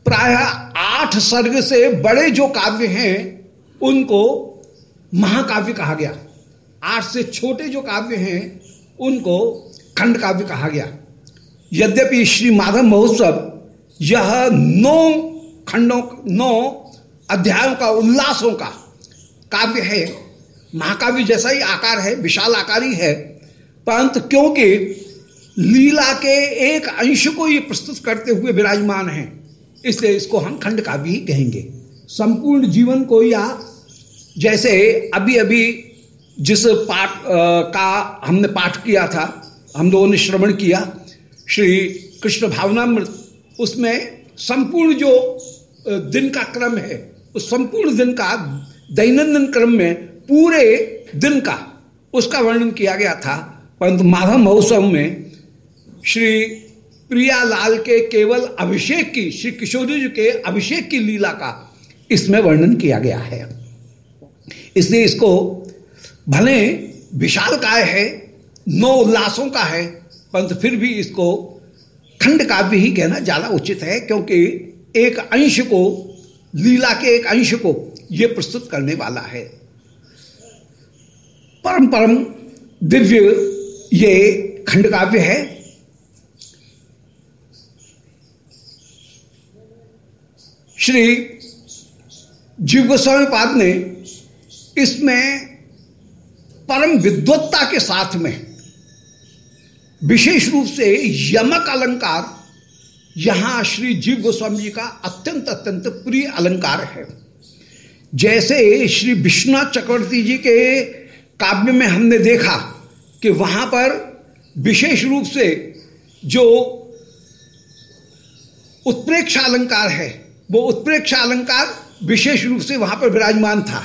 Speaker 1: प्राय आठ सर्ग से बड़े जो काव्य हैं, उनको महाकाव्य कहा गया। आठ से छोटे जो काव्य हैं, उनको खंड काव्य कहा गया। यद्यपि श्री माधव महोत्सव यह नौ खंडों, नौ अध्यायों का उल्लासों का काव्य है, महाकाव्य जैसा ही आकार है, विशाल आकारी है परंतु क्योंकि लीला के एक अंश को ये प्रस्तुत करते हुए विराजमान है, इसलिए इसको हम खंड काव्य ही कहेंगे। संपूर्ण जीवन को या जैसे अभी अभी जिस पाठ का हमने पाठ किया था, हम लोगों ने श्रवण किया, श्री कृष्ण भावनामृत, उसमें संपूर्ण जो दिन का क्रम है, उस संपूर्ण दिन का दैनंदिन क्रम में पूरे दिन का उसका वर्णन किया गया था। परंतु माधव महोत्सव में श्री प्रियालाल के केवल अभिषेक की, श्री किशोरी जी के अभिषेक की लीला का इसमें वर्णन किया गया है। इसलिए इसको भले विशाल काय है, नौ उल्लासों का है, परंतु फिर भी इसको खंड काव्य ही कहना ज़्यादा उचित है, क्योंकि एक अंश को, लीला के एक अंश को यह प्रस्तुत करने वाला है। परम परम दिव्य ये खंड काव्य है। श्री जीव गोस्वामी पाद ने इसमें परम विद्वत्ता के साथ में विशेष रूप से यमक अलंकार, यहाँ श्री जीव गोस्वामी जी का अत्यंत अत्यंत प्रिय अलंकार है। जैसे श्री विश्वनाथ चक्रवर्ती जी के काव्य में हमने देखा कि वहाँ पर विशेष रूप से जो उत्प्रेक्षा अलंकार है, वो उत्प्रेक्षा अलंकार विशेष रूप से वहाँ पर विराजमान था।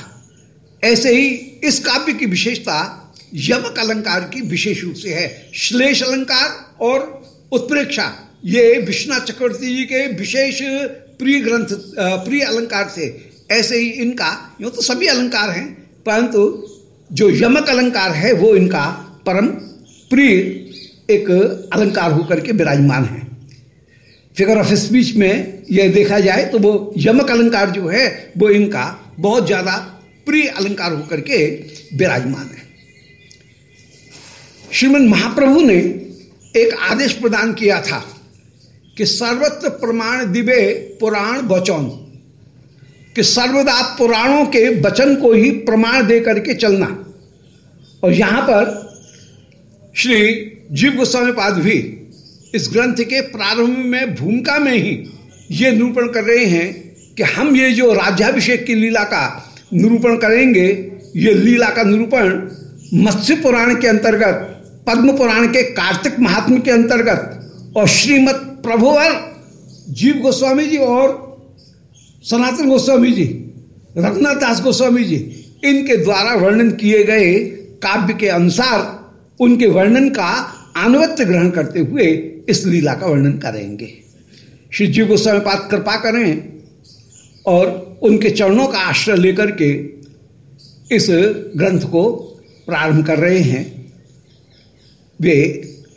Speaker 1: ऐसे ही इस काव्य की विशेषता यमक अलंकार की विशेष रूप से है। श्लेष अलंकार और उत्प्रेक्षा, ये विश्वनाथ चक्रवर्ती जी के विशेष प्रिय ग्रंथ प्रिय अलंकार थे। ऐसे ही इनका, यूँ तो सभी अलंकार हैं, परंतु जो यमक अलंकार है, वो इनका परम प्रिय एक अलंकार होकर के विराजमान है। फिगर ऑफ़ स्पीच में यह देखा जाए तो वो यमक अलंकार जो है, वो इनका बहुत ज़्यादा प्रिय अलंकार होकर के विराजमान है। श्रीमद महाप्रभु ने एक आदेश प्रदान किया था कि सर्वत्र प्रमाण दिवे पुराण बचौन। कि सर्वदा पुराणों के वचन को ही प्रमाण दे करके चलना। और यहाँ पर श्री जीव गोस्वामी पाद भी इस ग्रंथ के प्रारंभ में, भूमिका में ही ये निरूपण कर रहे हैं कि हम ये जो राज्याभिषेक की लीला का निरूपण करेंगे, ये लीला का निरूपण मत्स्य पुराण के अंतर्गत, पद्म पुराण के कार्तिक महात्म के अंतर्गत और श्रीमद प्रभुवर जीव गोस्वामी जी और सनातन गोस्वामी जी, रघुनाथ दास गोस्वामी जी, इनके द्वारा वर्णन किए गए काव्य के अनुसार उनके वर्णन का अनुवत्य ग्रहण करते हुए इस लीला का वर्णन करेंगे। श्री जी गोस्वामी पात कृपा करें और उनके चरणों का आश्रय लेकर के इस ग्रंथ को प्रारंभ कर रहे हैं। वे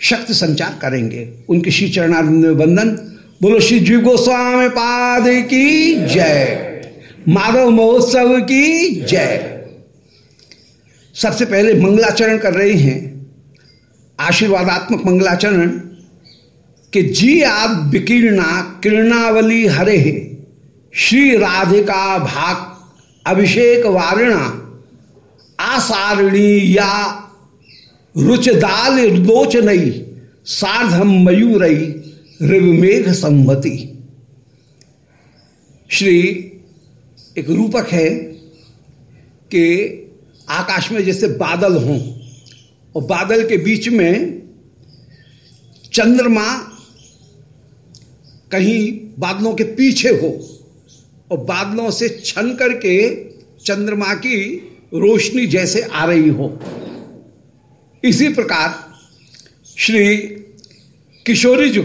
Speaker 1: शक्ति संचार करेंगे। उनके श्री चरणानंद वंदन बोलो, श्री जी गोस्वामी पाद की जय, माधव महोत्सव की जय। सबसे पहले मंगलाचरण कर रहे हैं। आशीर्वादात्मक मंगलाचरण कि जी आप विकीर्णा, किरणावली हरे श्री राधिका भाग अभिषेक वारिणा, आसारिणी या रुचदाल नई सार्धम मयूरई। रिवमेघ संमति श्री एक रूपक है कि आकाश में जैसे बादल हों और बादल के बीच में चंद्रमा कहीं बादलों के पीछे हो और बादलों से छन करके चंद्रमा की रोशनी जैसे आ रही हो। इसी प्रकार श्री किशोरी जी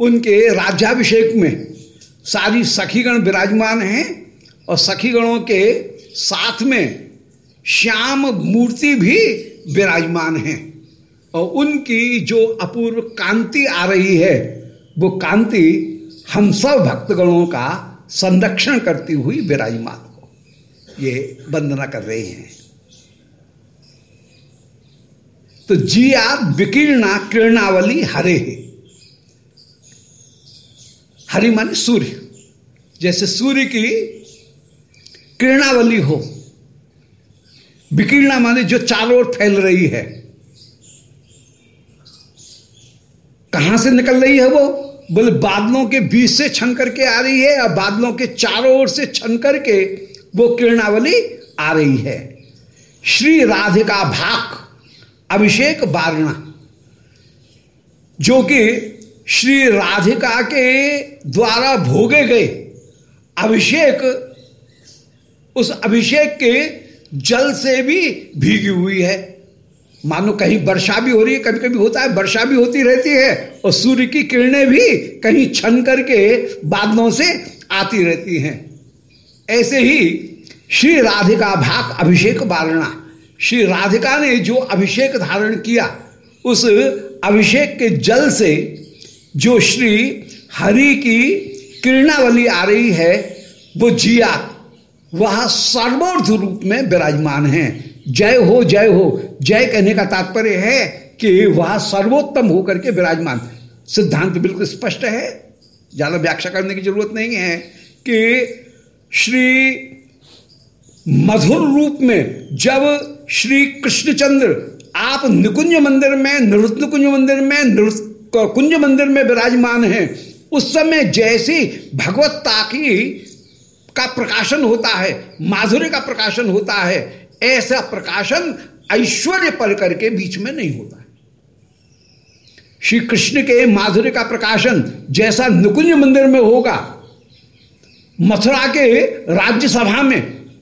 Speaker 1: उनके राज्याभिषेक में सारी सखीगण विराजमान हैं और सखीगणों के साथ में श्याम मूर्ति भी विराजमान हैं। और उनकी जो अपूर्व कांति आ रही है, वो कांति हम सब भक्तगणों का संरक्षण करती हुई विराजमान हो। ये वंदना कर रहे हैं। तो जिया विकीर्णा किरणावली हरे। हरि माने सूर्य। जैसे सूर्य की किरणावली हो, विकीर्णा माने जो चारों ओर फैल रही है। कहाँ से निकल रही है वो? बोले, बादलों के बीच से छन करके आ रही है और बादलों के चारों ओर से छन करके वो किरणावली आ रही है। श्री राधिका भाक, अभिषेक बारणा, जो कि श्री राधिका के द्वारा भोगे गए अभिषेक, उस अभिषेक के जल से भी भीगी हुई है। मानो कहीं वर्षा भी हो रही है कभी कभी होता है, वर्षा भी होती रहती है और सूर्य की किरणें भी कहीं छन करके बादलों से आती रहती हैं। ऐसे ही श्री राधिका भाग अभिषेक बारणा। श्री राधिका ने जो अभिषेक धारण किया, उस अभिषेक के जल से जो श्री हरि की किरणावली आ रही है, वो जिया। वह सर्वोर्ध रूप में विराजमान है। जय हो जय हो। जय कहने का तात्पर्य है कि वह सर्वोत्तम होकर के विराजमान। सिद्धांत बिल्कुल स्पष्ट है। ज़्यादा व्याख्या करने की ज़रूरत नहीं है कि श्री मधुर रूप में जब श्री कृष्णचंद्र आप निकुंज मंदिर में नृत्य निकुंज मंदिर में कुंज मंदिर में विराजमान हैं। उस समय जैसी भगवत्ता की का प्रकाशन होता है, माधुर्य का प्रकाशन होता है, ऐसा प्रकाशन ऐश्वर्य पर करके बीच में नहीं होता श्री कृष्ण के माधुर्य का प्रकाशन जैसा नुकुंज मंदिर में होगा, मथुरा के राज्यसभा में,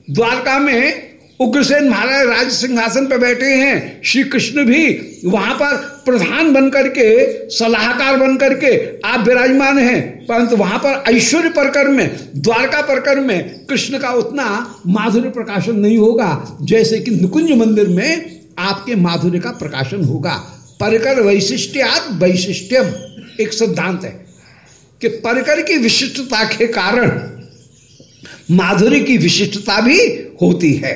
Speaker 1: द्वारका में उग्रसेन महाराज राज सिंहासन पर बैठे हैं श्री कृष्ण भी वहाँ पर प्रधान बनकर के, सलाहकार बनकर के आप विराजमान हैं, परंतु वहाँ पर ऐश्वर्य प्रकर में, द्वारका प्रकर में कृष्ण का उतना माधुर्य प्रकाशन नहीं होगा, जैसे कि निकुंज मंदिर में आपके माधुर्य का प्रकाशन होगा। परकर वैशिष्ट्यात वैशिष्ट्यम, एक सिद्धांत है कि परकर की विशिष्टता के कारण माधुरी की विशिष्टता भी होती है।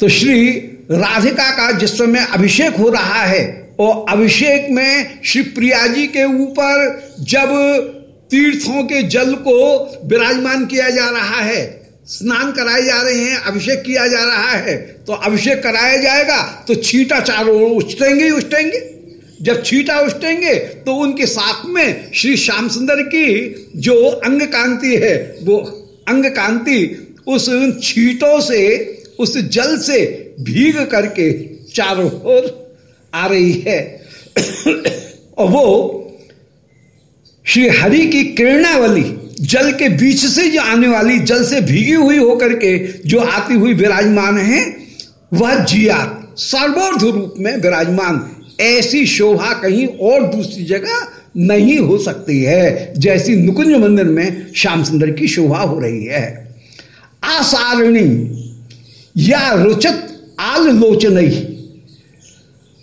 Speaker 1: तो श्री राधिका का जिस समय अभिषेक हो रहा है और अभिषेक में श्री प्रिया जी के ऊपर जब तीर्थों के जल को विराजमान किया जा रहा है, स्नान कराए जा रहे हैं, अभिषेक किया जा रहा है तो अभिषेक कराया जाएगा तो छीटा चारों उछटेंगे ही उछटेंगे जब छीटा उछटेंगे तो उनके साथ में श्री श्याम सुंदर की जो अंग कांति है, वो अंग कांति उस छीटों से, उस जल से भीग करके चारों ओर आ रही है। और वो श्री हरि की किरणावली जल के बीच से जो आने वाली, जल से भीगी हुई होकर के जो आती हुई विराजमान है, वह जिया सर्वोर्ध रूप में विराजमान। ऐसी शोभा कहीं और दूसरी जगह नहीं हो सकती है, जैसी नुकुंज मंदिर में श्याम सुंदर की शोभा हो रही है। आसारणी, या रुचत आल लोचन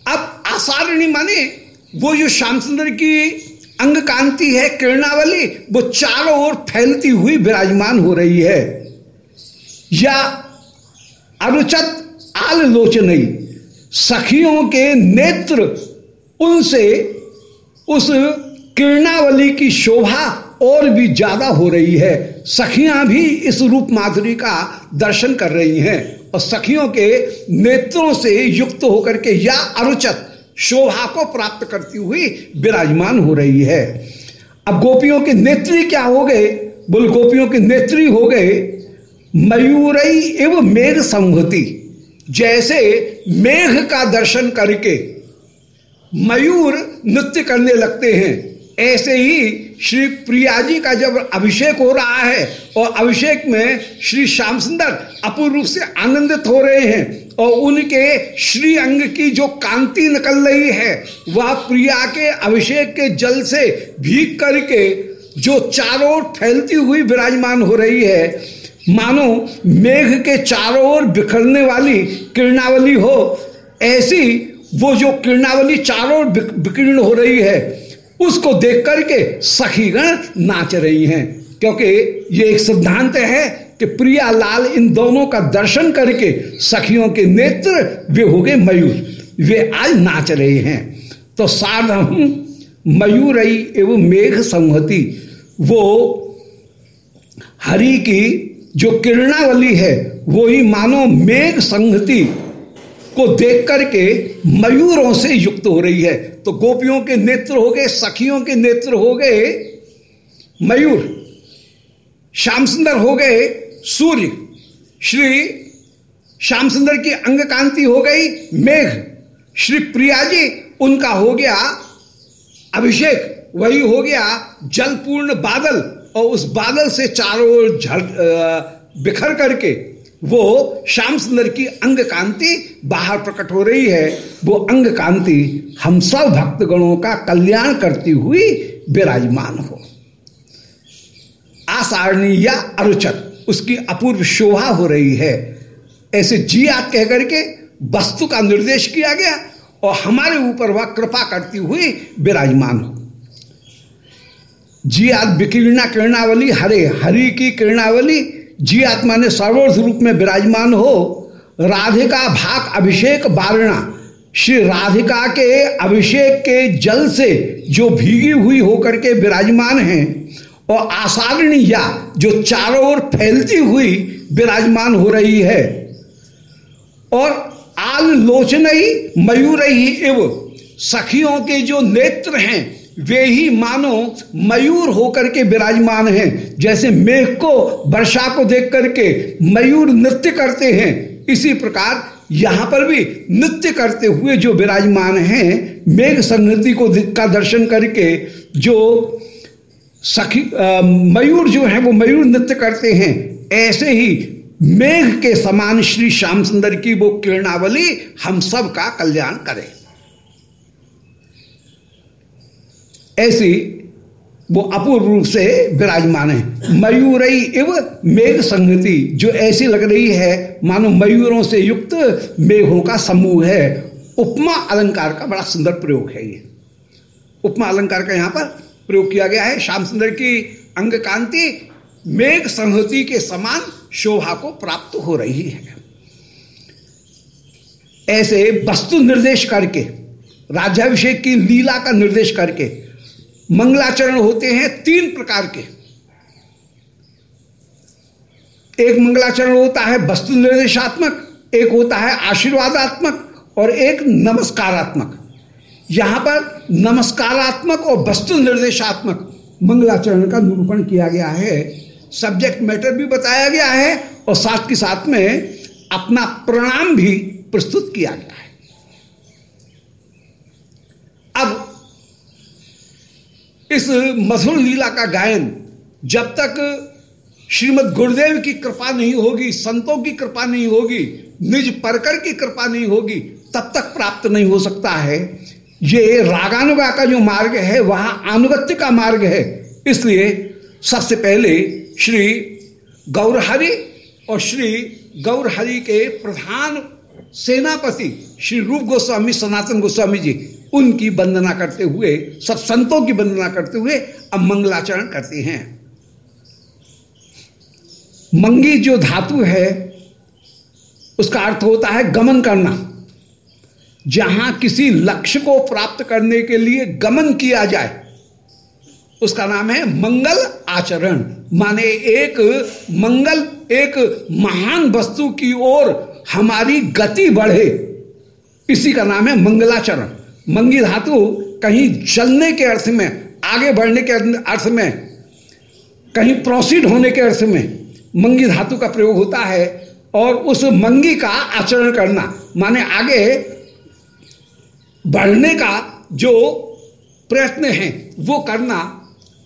Speaker 1: अब आसारणी माने, वो जो श्याम सुंदर की अंग कांति है, किरणावली, वो चारों ओर फैलती हुई विराजमान हो रही है। या अरुचत आल लोचन सखियों के नेत्र, उनसे उस किरणावली की शोभा और भी ज़्यादा हो रही है। सखियाँ भी इस रूप माधुरी का दर्शन कर रही हैं। और सखियों के नेत्रों से युक्त होकर के या अरुचत शोभा को प्राप्त करती हुई विराजमान हो रही है। अब गोपियों के नेत्री क्या हो गए? बोल, गोपियों के नेत्री हो गए मयूरई एवं मेघ संहति। जैसे मेघ का दर्शन करके मयूर नृत्य करने लगते हैं। ऐसे ही श्री प्रिया जी का जब अभिषेक हो रहा है और अभिषेक में श्री श्याम सुंदर अपूर्व रूप से आनंदित हो रहे हैं और उनके श्री अंग की जो कांति निकल रही है, वह प्रिया के अभिषेक के जल से भीग करके जो चारों ओर फैलती हुई विराजमान हो रही है, मानो मेघ के चारों ओर बिखरने वाली किरणावली हो, ऐसी वो जो किरणावली चारों विकीर्ण हो रही है उसको देख करके सखीगण नाच रही हैं। क्योंकि ये एक सिद्धांत है कि प्रिया लाल इन दोनों का दर्शन करके सखियों के नेत्र वे हो गए मयूर। वे आज नाच रहे हैं। तो साधम मयूर एवं मेघ संहति, वो हरि की जो किरणावली है वो ही मानो मेघ संहति को देख करके मयूरों से युक्त हो रही है। तो गोपियों के नेत्र हो गए, सखियों के नेत्र हो गए, मयूर, श्याम सुंदर हो गए, सूर्य, श्री श्याम सुंदर की अंग कांति हो गई, मेघ, श्री प्रिया जी, उनका हो गया अभिषेक, वही हो गया जलपूर्ण बादल, और उस बादल से चारों ओर बिखर करके वो श्याम सुंदर की अंग कांति बाहर प्रकट हो रही है। वो अंग कांति हम सब भक्तगणों का कल्याण करती हुई विराजमान हो। आसारणी या अरुचत, उसकी अपूर्व शोभा हो रही है। ऐसे जी आप कह करके वस्तु का निर्देश किया गया और हमारे ऊपर वह कृपा करती हुई विराजमान हो। जी आज विकीर्णा किरणावली, हरे हरि की किरणावली जी आत्मा ने सर्वोर्थ रूप में विराजमान हो, राधिका भाग अभिषेक बारणा। श्री राधिका के अभिषेक के जल से जो भीगी हुई होकर के विराजमान हैं, और आसारणी या जो चारों ओर फैलती हुई विराजमान हो रही है। और आल ही मयूर ही एव सखियों के जो नेत्र हैं वे ही मानो मयूर होकर के विराजमान हैं। जैसे मेघ को, वर्षा को देख करके मयूर नृत्य करते हैं, इसी प्रकार यहाँ पर भी नृत्य करते हुए जो विराजमान हैं, मेघ संगति को का दर्शन करके जो सखी मयूर जो है, वो मयूर नृत्य करते हैं, ऐसे ही मेघ के समान श्री श्याम सुंदर की वो किरणावली हम सब का कल्याण करें। ऐसी वो अपूर्व रूप से विराजमान है। मयूरई इव मेघ संगति, जो ऐसी लग रही है, मानो मयूरों से युक्त मेघों का समूह है। उपमा अलंकार का बड़ा सुंदर प्रयोग है ये। उपमा अलंकार का यहाँ पर प्रयोग किया गया है। श्याम सुंदर की अंग कांति मेघ संहति के समान शोभा को प्राप्त हो रही है। ऐसे वस्तु निर्देश करके, राज्याभिषेक की लीला का निर्देश करके मंगलाचरण होते हैं तीन प्रकार के। एक मंगलाचरण होता है वस्तु निर्देशात्मक, एक होता है आशीर्वादात्मक और एक नमस्कारात्मक। यहाँ पर नमस्कारात्मक और वस्तु निर्देशात्मक मंगलाचरण का निरूपण किया गया है। सब्जेक्ट मैटर भी बताया गया है और साथ के साथ में अपना प्रणाम भी प्रस्तुत किया गया है। अब इस मधुर लीला का गायन जब तक श्रीमद गुरुदेव की कृपा नहीं होगी, संतों की कृपा नहीं होगी, निज परकर की कृपा नहीं होगी, तब तक प्राप्त नहीं हो सकता है। ये रागानुगा का जो मार्ग है, वह अनुगत्य का मार्ग है। इसलिए सबसे पहले श्री गौरहरि और श्री गौरहरि के प्रधान सेनापति श्री रूप गोस्वामी, सनातन गोस्वामी जी, उनकी वंदना करते हुए, सब संतों की वंदना करते हुए अब मंगलाचरण करते हैं। मंगी जो धातु है, उसका अर्थ होता है गमन करना। जहाँ किसी लक्ष्य को प्राप्त करने के लिए गमन किया जाए, उसका नाम है मंगल आचरण। माने एक मंगल, एक महान वस्तु की ओर हमारी गति बढ़े। इसी का नाम है मंगलाचरण। मंगी धातु कहीं चलने के अर्थ में, आगे बढ़ने के अर्थ में, कहीं प्रोसीड होने के अर्थ में मंगी धातु का प्रयोग होता है और उस मंगी का आचरण करना, माने आगे बढ़ने का जो प्रयत्न है, वो करना,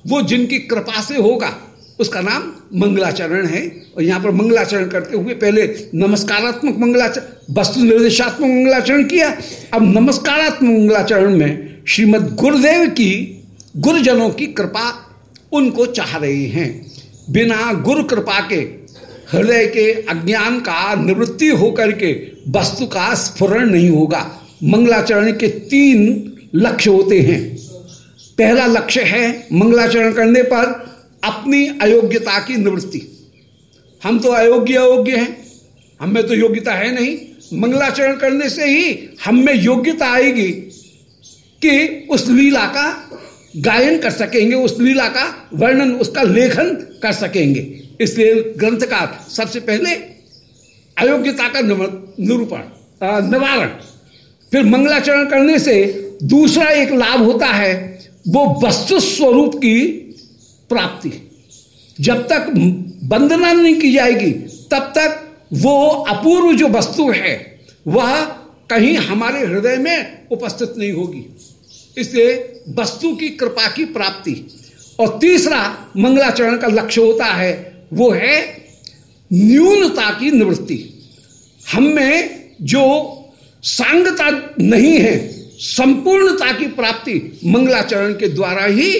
Speaker 1: वो जिनकी कृपा से होगा। उसका नाम मंगलाचरण है और यहाँ पर मंगलाचरण करते हुए पहले नमस्कारात्मक मंगलाचरण, वस्तु निर्देशात्मक मंगलाचरण किया। अब नमस्कारात्मक मंगलाचरण में श्रीमद गुरुदेव की, गुरुजनों की कृपा उनको चाह रही हैं। बिना गुरु कृपा के, हृदय के अज्ञान का निवृत्ति होकर के वस्तु का स्फुरण नहीं होगा। मंगलाचरण के तीन लक्ष्य होते हैं। पहला लक्ष्य है मंगलाचरण करने पर अपनी अयोग्यता की निवृत्ति। हम तो अयोग्य अयोग्य हैं। हमें तो योग्यता है नहीं। मंगलाचरण करने से ही हम में योग्यता आएगी कि उस लीला का गायन कर सकेंगे, उस लीला का वर्णन, उसका लेखन कर सकेंगे। इसलिए ग्रंथकार सबसे पहले अयोग्यता का निरूपण निवारण। फिर मंगलाचरण करने से दूसरा एक लाभ होता है, वो वस्तु स्वरूप की प्राप्ति। जब तक वंदना नहीं की जाएगी, तब तक वो अपूर्व जो वस्तु है, वह कहीं हमारे हृदय में उपस्थित नहीं होगी। इसलिए वस्तु की कृपा की प्राप्ति। और तीसरा मंगलाचरण का लक्ष्य होता है, वो है न्यूनता की निवृत्ति। हम में जो सांगता नहीं है, संपूर्णता की प्राप्ति मंगलाचरण के द्वारा ही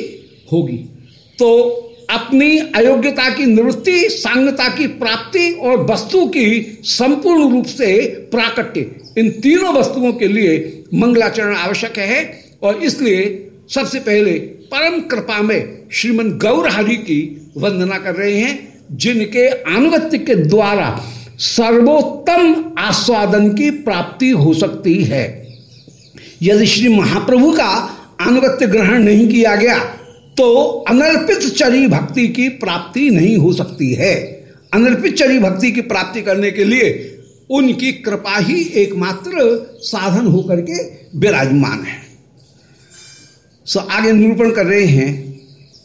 Speaker 1: होगी। तो अपनी अयोग्यता की निवृत्ति, सांगता की प्राप्ति और वस्तु की संपूर्ण रूप से प्राकट्य। इन तीनों वस्तुओं के लिए मंगलाचरण आवश्यक है और इसलिए सबसे पहले परम कृपा में श्रीमन गौर हरि की वंदना कर रहे हैं, जिनके अनुगत्य के द्वारा सर्वोत्तम आस्वादन की प्राप्ति हो सकती है। यदि श्री महाप्रभु का अनुगत्य ग्रहण नहीं किया गया तो अनर्पित चरी भक्ति की प्राप्ति नहीं हो सकती है। अनर्पित चरी भक्ति की प्राप्ति करने के लिए उनकी कृपा ही एकमात्र साधन होकर के विराजमान है। सो आगे निरूपण कर रहे हैं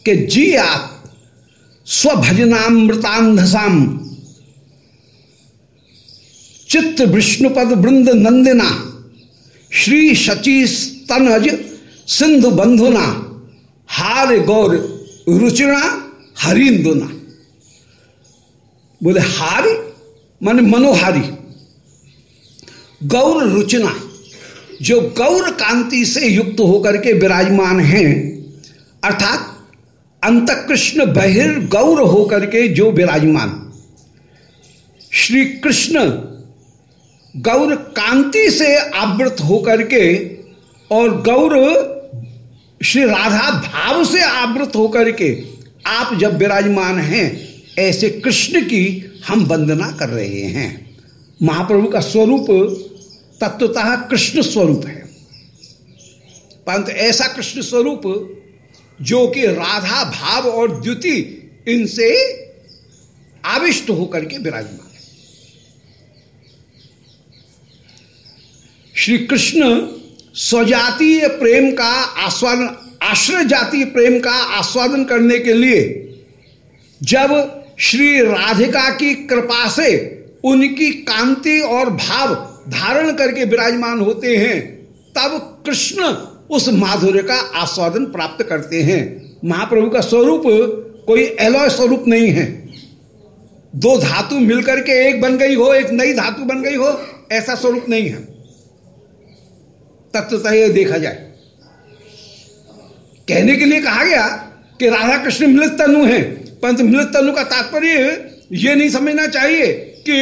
Speaker 1: कि जी आप स्वभजनामृतांधसाम, चित्त विष्णुपद वृंद नंदिना, श्री शची स्तनज सिंधु बंधुना हार गौर रुचिणा हरिंदुना बोले, हार? मान मनोहारी। गौर रुचना जो गौर कांति से युक्त होकर के विराजमान हैं, अर्थात अंतकृष्ण बहिर गौर होकर के जो विराजमान। श्री कृष्ण गौर कांति से आवृत होकर के और गौर श्री राधा भाव से आवृत होकर के आप जब विराजमान हैं, ऐसे कृष्ण की हम वंदना कर रहे हैं। महाप्रभु का स्वरूप तत्वतः कृष्ण स्वरूप है। परंतु ऐसा कृष्ण स्वरूप जो कि राधा भाव और द्युति इनसे आविष्ट होकर के विराजमान है। श्री कृष्ण स्वजातीय प्रेम का आस्वादन, आश्रय जातीय प्रेम का आस्वादन करने के लिए जब श्री राधिका की कृपा से उनकी कांति और भाव धारण करके विराजमान होते हैं, तब कृष्ण उस माधुर्य का आस्वादन प्राप्त करते हैं। महाप्रभु का स्वरूप कोई एलॉय स्वरूप नहीं है। दो धातु मिलकर के एक बन गई हो, एक नई धातु बन गई हो, ऐसा स्वरूप नहीं है। तत्वतः यह देखा जाए। कहने के लिए कहा गया कि राधा कृष्ण मृत तनु है, परंतु मृत तनु का तात्पर्य यह नहीं समझना चाहिए कि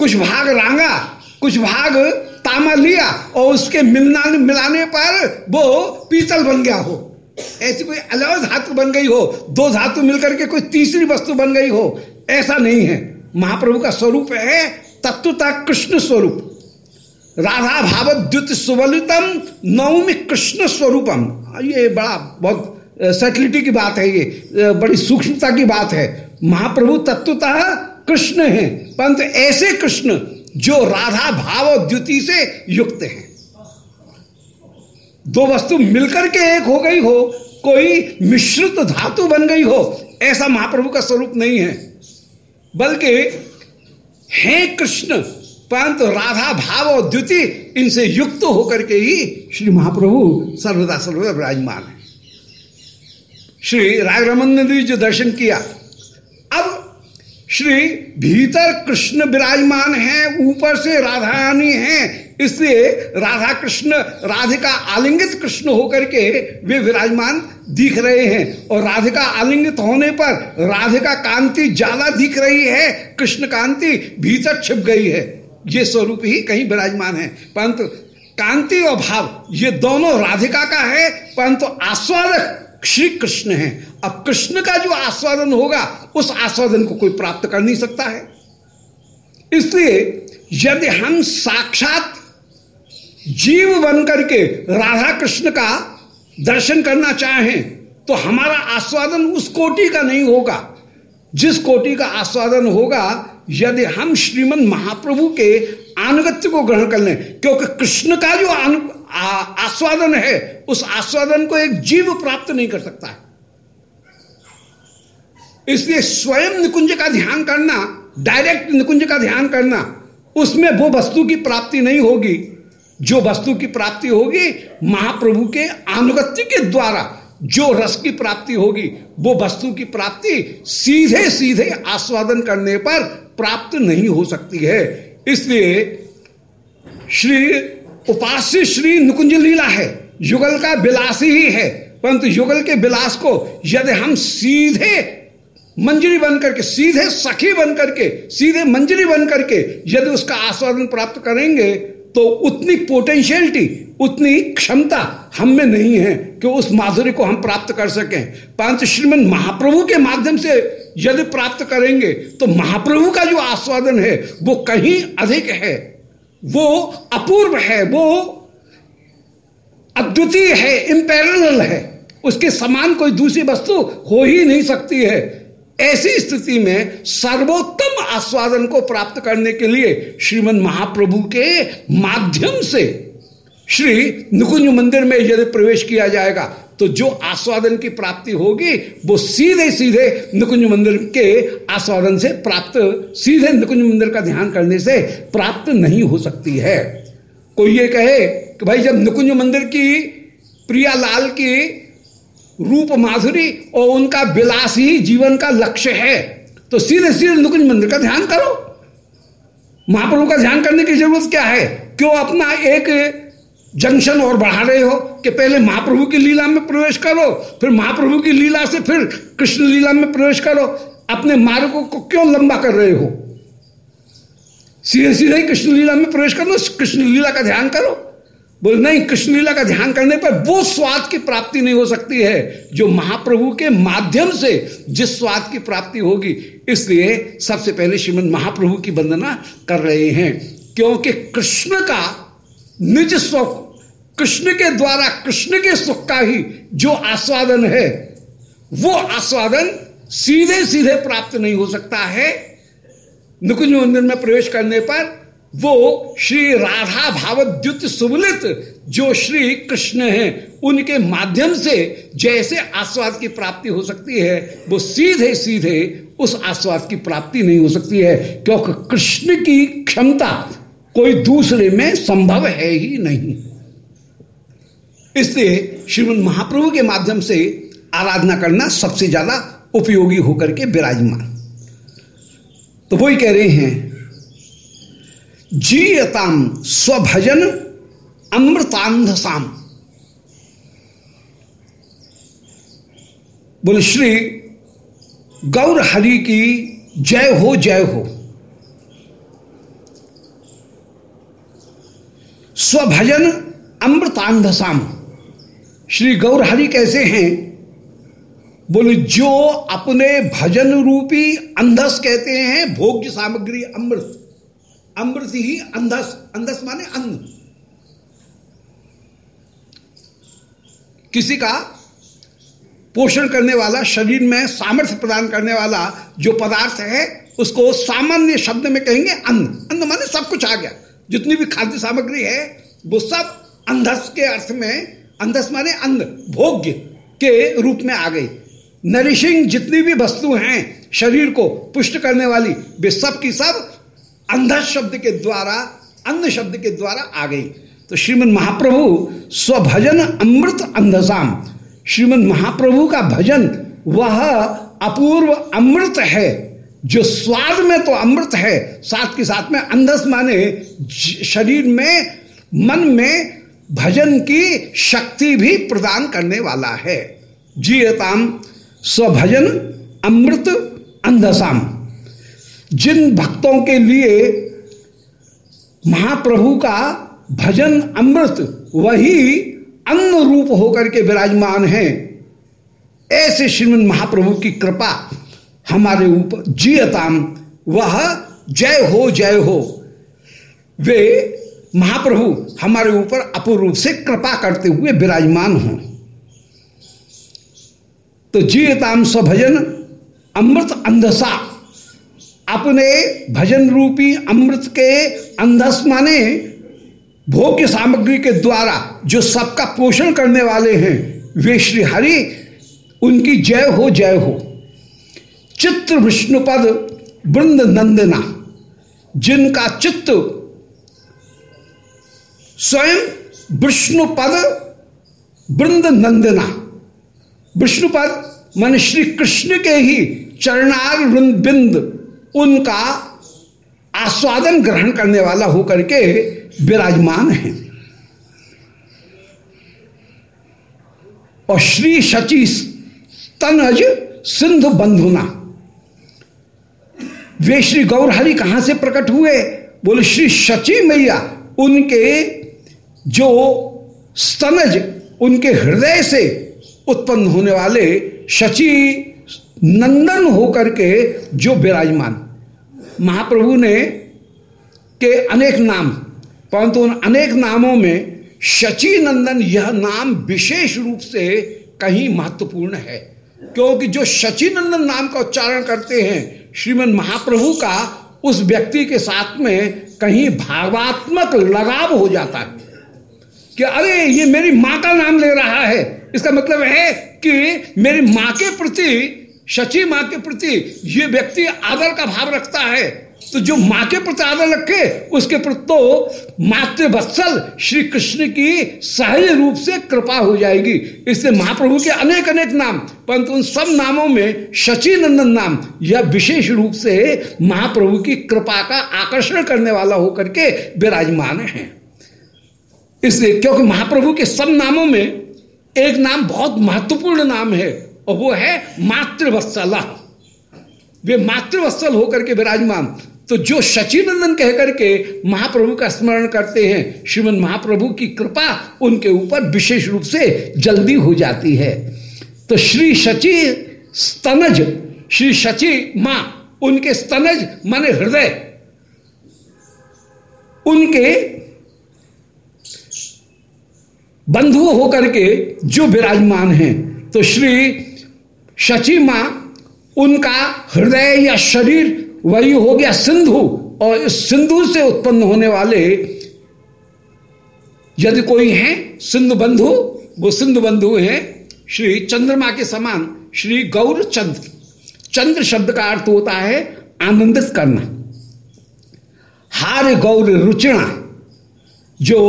Speaker 1: कुछ भाग रांगा, कुछ भाग तामा लिया और उसके मिलना मिलाने पर वो पीतल बन गया हो। ऐसी कोई अलग धातु बन गई हो, दो धातु मिलकर के कोई तीसरी वस्तु बन गई हो, ऐसा नहीं है। महाप्रभु का स्वरूप है तत्वता कृष्ण स्वरूप। राधा भाव द्युत सुवलितम नवमी कृष्ण स्वरूपम। ये बड़ा, बहुत सेटलिटी की बात है ये बड़ी सूक्ष्मता की बात है। महाप्रभु तत्वतः कृष्ण है, परंतु ऐसे कृष्ण जो राधा भाव द्युति से युक्त हैं। दो वस्तु मिलकर के एक हो गई हो, कोई मिश्रित धातु बन गई हो, ऐसा महाप्रभु का स्वरूप नहीं है। बल्कि है कृष्ण परंतु राधा, भाव और द्युति इनसे युक्त होकर के ही श्री महाप्रभु सर्वदा सर्वदा विराजमान है। श्री राय रमन ने जो दर्शन किया, अब श्री भीतर कृष्ण विराजमान है, ऊपर से राधा रानी है, इसलिए राधा कृष्ण, राधिका आलिंगित कृष्ण होकर के वे विराजमान दिख रहे हैं और राधिका आलिंगित होने पर राधिका कांति ज़्यादा दिख रही है, कृष्ण कांति भीतर छिप गई है। ये स्वरूप ही कहीं विराजमान है। परंतु कांति और भाव, ये दोनों राधिका का है, परंतु आस्वादक श्री कृष्ण है। अब कृष्ण का जो आस्वादन होगा, उस आस्वादन को कोई प्राप्त कर नहीं सकता है। इसलिए यदि हम साक्षात जीव बन करके राधा कृष्ण का दर्शन करना चाहें तो हमारा आस्वादन उस कोटि का नहीं होगा। जिस कोटि का आस्वादन होगा यदि हम श्रीमन महाप्रभु के अनुगत्य को ग्रहण कर लें, क्योंकि कृष्ण का जो आस्वादन है, उस आस्वादन को एक जीव प्राप्त नहीं कर सकता है। इसलिए स्वयं निकुंज का ध्यान करना, डायरेक्ट निकुंज का ध्यान करना, उसमें वो वस्तु की प्राप्ति नहीं होगी। जो वस्तु की प्राप्ति होगी, महाप्रभु के अनुगत्य के द्वारा जो रस की प्राप्ति होगी, वो वस्तु की प्राप्ति सीधे सीधे आस्वादन करने पर प्राप्त नहीं हो सकती है। इसलिए श्री उपास्य श्री नुकुंज लीला है। युगल का विलास ही है, परंतु युगल के विलास को यदि हम सीधे मंजरी बन करके सीधे सखी बन करके सीधे मंजरी बन करके यदि उसका आस्वादन प्राप्त करेंगे तो उतनी पोटेंशियलिटी उतनी क्षमता हम में नहीं है कि उस माधुर्य को हम प्राप्त कर सकें। परंतु श्रीमन महाप्रभु के माध्यम से यदि प्राप्त करेंगे तो महाप्रभु का जो आस्वादन है, वो कहीं अधिक है। वो अपूर्व है, वो अद्वितीय है इंपेरल है। उसके समान कोई दूसरी वस्तु हो ही नहीं सकती है। ऐसी स्थिति में सर्वोत्तम आस्वादन को प्राप्त करने के लिए श्रीमन महाप्रभु के माध्यम से श्री निकुंज मंदिर में यदि प्रवेश किया जाएगा तो जो आस्वादन की प्राप्ति होगी, वो सीधे सीधे निकुंज मंदिर के आस्वादन से प्राप्त, सीधे निकुंज मंदिर का ध्यान करने से प्राप्त नहीं हो सकती है। कोई ये कहे कि भाई जब निकुंज मंदिर की, प्रिया लाल की रूप माधुरी और उनका विलास ही जीवन का लक्ष्य है। तो सीधे सीधे निकुंज मंदिर का ध्यान करो। महाप्रभु का ध्यान करने की ज़रूरत क्या है? क्यों अपना एक जंक्शन और बढ़ा रहे हो कि पहले महाप्रभु की लीला में प्रवेश करो, फिर महाप्रभु की लीला से फिर कृष्ण लीला में प्रवेश करो। अपने मार्ग को क्यों लंबा कर रहे हो? सीधे सीधे कृष्ण लीला में प्रवेश करो कृष्ण लीला का ध्यान करो। बोले, नहीं कृष्ण लीला का ध्यान करने पर वो स्वाद की प्राप्ति नहीं हो सकती है, जो महाप्रभु के माध्यम से जिस स्वाद की प्राप्ति होगी। इसलिए सबसे पहले श्रीमद महाप्रभु की वंदना कर रहे हैं, क्योंकि कृष्ण का निज सुख कृष्ण के द्वारा कृष्ण के सुख का ही जो आस्वादन है, वो आस्वादन सीधे सीधे प्राप्त नहीं हो सकता है। नुकुंज मंदिर में प्रवेश करने पर वो श्री राधा भावद्युत सुमलित जो श्री कृष्ण हैं, उनके माध्यम से जैसे आस्वाद की प्राप्ति हो सकती है, वो सीधे सीधे उस आस्वाद की प्राप्ति नहीं हो सकती है, क्योंकि कृष्ण की क्षमता कोई दूसरे में संभव है ही नहीं। इसलिए श्रीमद महाप्रभु के माध्यम से आराधना करना सबसे ज़्यादा उपयोगी होकर के विराजमान। तो वही कह रहे हैं जीयताम स्वभजन अमृतांधसाम बोले, श्री गौर हरि की जय हो जय हो। स्वभजन अमृतांधसाम श्री गौर हरि कैसे हैं? बोले, जो अपने भजन रूपी अंधस कहते हैं, भोग्य सामग्री अमृत। अमृत ही अंधस अंधस माने अन्न। किसी का पोषण करने वाला, शरीर में सामर्थ्य प्रदान करने वाला जो पदार्थ है, उसको सामान्य शब्द में कहेंगे अन्न। अन्न माने सब कुछ आ गया। जितनी भी खाद्य सामग्री है, वो सब अंधस के अर्थ में, अंधस माने अन्न, भोग्य के रूप में आ गई। नरिशिंग जितनी भी वस्तु हैं, शरीर को पुष्ट करने वाली, वे सब की सब अंधस शब्द के द्वारा अन्न शब्द के द्वारा आ गई। तो श्रीमद महाप्रभु स्वभजन अमृत अंधसाम। श्रीमद महाप्रभु का भजन, वह अपूर्व अमृत है, जो स्वाद में तो अमृत है, साथ के साथ में अंधस माने शरीर में, मन में भजन की शक्ति भी प्रदान करने वाला है। जीयताम, स्वभजन अमृत अंधसाम। जिन भक्तों के लिए महाप्रभु का भजन अमृत वही अन्न रूप होकर के विराजमान है, ऐसे श्रीमद महाप्रभु की कृपा हमारे ऊपर जियताम, वह जय हो जय हो। वे महाप्रभु हमारे ऊपर अपूर्व से कृपा करते हुए विराजमान हो। तो जीयताम स्वभजन अमृत अंधसा अपने भजन रूपी अमृत के अंधस माने भोग्य सामग्री के द्वारा जो सबका पोषण करने वाले हैं, वे श्री हरि, उनकी जय हो जय हो। चित्र विष्णुपद वृंद नंदना, जिनका चित्त स्वयं विष्णुपद वृंद नंदना। विष्णुपद मन श्री कृष्ण के ही चरणार वृंद बिंद। उनका आस्वादन ग्रहण करने वाला होकर के विराजमान है। और श्री शचि तनज सिंधु बंधुना, वे श्री गौरहरि कहाँ से प्रकट हुए? बोले, श्री शचि मैया, उनके जो स्तनज, उनके हृदय से उत्पन्न होने वाले शचि नंदन होकर के जो विराजमान। महाप्रभु ने के अनेक नाम, परंतु उन अनेक नामों में शचि नंदन यह नाम विशेष रूप से कहीं महत्वपूर्ण है। क्योंकि जो शचि नंदन नाम का उच्चारण करते हैं श्रीमद महाप्रभु का, उस व्यक्ति के साथ में कहीं भावात्मक लगाव हो जाता है। कि अरे, ये मेरी माँ का नाम ले रहा है। इसका मतलब है कि मेरी माँ के प्रति शची माँ के प्रति ये व्यक्ति आदर का भाव रखता है तो जो माँ के प्रति आदर रखे, उसके प्रति तो मातृवत्सल श्री कृष्ण की सहज रूप से कृपा हो जाएगी। इससे महाप्रभु के अनेक अनेक नाम, परंतु उन सब नामों में शची नंदन नाम यह विशेष रूप से महाप्रभु की कृपा का आकर्षण करने वाला होकर के विराजमान है। इसलिए क्योंकि महाप्रभु के सब नामों में एक नाम बहुत महत्वपूर्ण नाम है और वो है मातृवत्सला। वे मातृवत्सल होकर के विराजमान। तो जो शचिनंदन कह करके महाप्रभु का स्मरण करते हैं, श्रीमद महाप्रभु की कृपा उनके ऊपर विशेष रूप से जल्दी हो जाती है। तो श्री शचि स्तनज, श्री शचि माँ, उनके स्तनज माने हृदय, उनके बंधु होकर के जो विराजमान हैं। तो श्री शची माँ उनका हृदय या शरीर वही हो गया सिंधु, और इस सिंधु से उत्पन्न होने वाले यदि कोई है, सिंधु बंधु, वो सिंधु बंधु है, श्री चंद्रमा के समान, श्री गौर चंद्र चंद्र शब्द का अर्थ होता है आनंदित करना। हार गौर रुचिणा, जो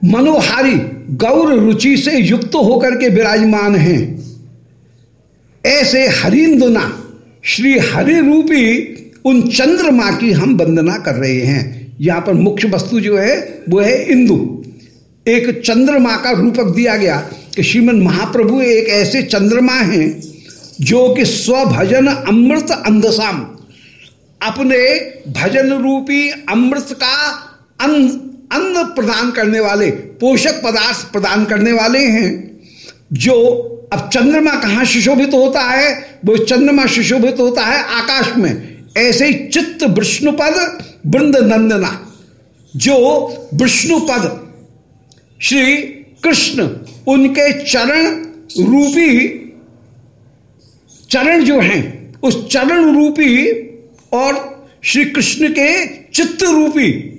Speaker 1: मनोहारी गौर रुचि से युक्त होकर के विराजमान हैं। ऐसे हरिंदुना, श्री हरि रूपी उन चंद्रमा की हम वंदना कर रहे हैं। यहाँ पर मुख्य वस्तु जो है, वो है इंदु। एक चंद्रमा का रूपक दिया गया कि श्रीमद महाप्रभु एक ऐसे चंद्रमा हैं जो कि स्वभजन अमृत अंधसाम अपने भजन रूपी अमृत का अन्न प्रदान करने वाले, पोषक पदार्थ प्रदान करने वाले हैं, जो अब चंद्रमा कहाँ सुशोभित होता है? वो चंद्रमा सुशोभित होता है आकाश में। ऐसे ही चित्त विष्णुपद, वृंद नंदना, जो विष्णुपद, श्री कृष्ण, उनके चरण रूपी, चरण जो हैं, उस चरण रूपी और श्री कृष्ण के चित्त रूपी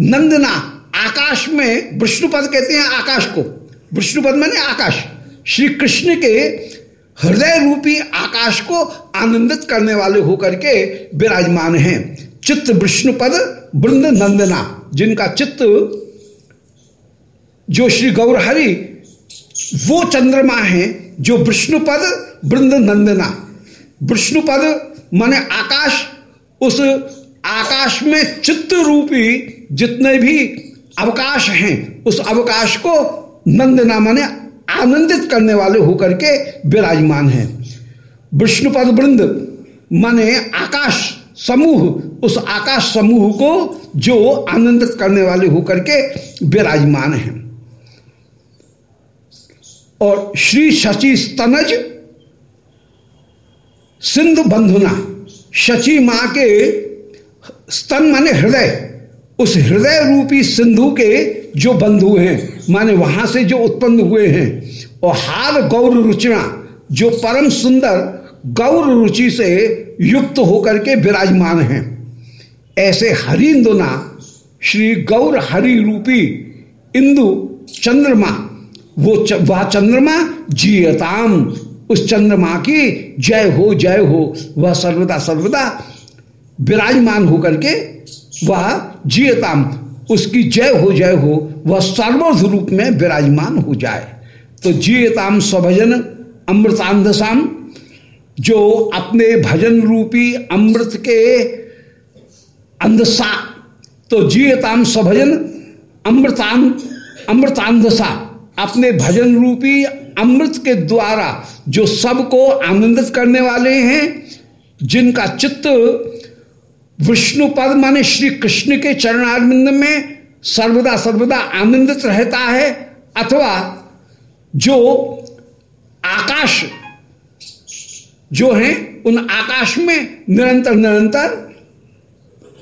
Speaker 1: नंदना आकाश में विष्णुपद कहते हैं आकाश को। विष्णुपद माने आकाश। श्री कृष्ण के हृदय रूपी आकाश को आनंदित करने वाले होकर के विराजमान हैं। चित्त विष्णुपद, वृंद नंदना, जिनका चित्त जो श्री गौरहरि, वो चंद्रमा है, जो विष्णुपद, वृंद नंदना। विष्णुपद माने आकाश, उस आकाश में चित्त रूपी जितने भी अवकाश हैं, उस अवकाश को नंदना माने आनंदित करने वाले होकर के विराजमान हैं। विष्णुपद वृंद, माने आकाश समूह, उस आकाश समूह को जो आनंदित करने वाले होकर के विराजमान हैं। और श्री शचि स्तनज, सिंधु बंधुना, शची माँ के स्तन माने हृदय, उस हृदय रूपी सिंधु के जो बंधु हैं माने वहाँ से जो उत्पन्न हुए हैं। और हार गौर रुचिणा जो परम सुंदर गौर रुचि से युक्त होकर के विराजमान हैं। ऐसे हरिंदुना श्री गौर हरि रूपी इंदु चंद्रमा वो च, वह चंद्रमा जियताम उस चंद्रमा की जय हो जय हो वह सर्वदा सर्वदा विराजमान होकर के वह जियताम। उसकी जय हो जय हो, वह सर्वोध रूप में विराजमान हो जाए। तो जियताम स्वभजन अमृतांधसाम, जो अपने भजन रूपी अमृत के अंधसा। तो जियताम स्वभजन अमृतान अमृतांधसा, अपने भजन रूपी अमृत के द्वारा जो सबको आनंदित करने वाले हैं, जिनका चित्त विष्णु पद माने श्री कृष्ण के चरणारविंद में सर्वदा सर्वदा आनंदित रहता है, अथवा जो आकाश, जो है, उन आकाश में निरंतर निरंतर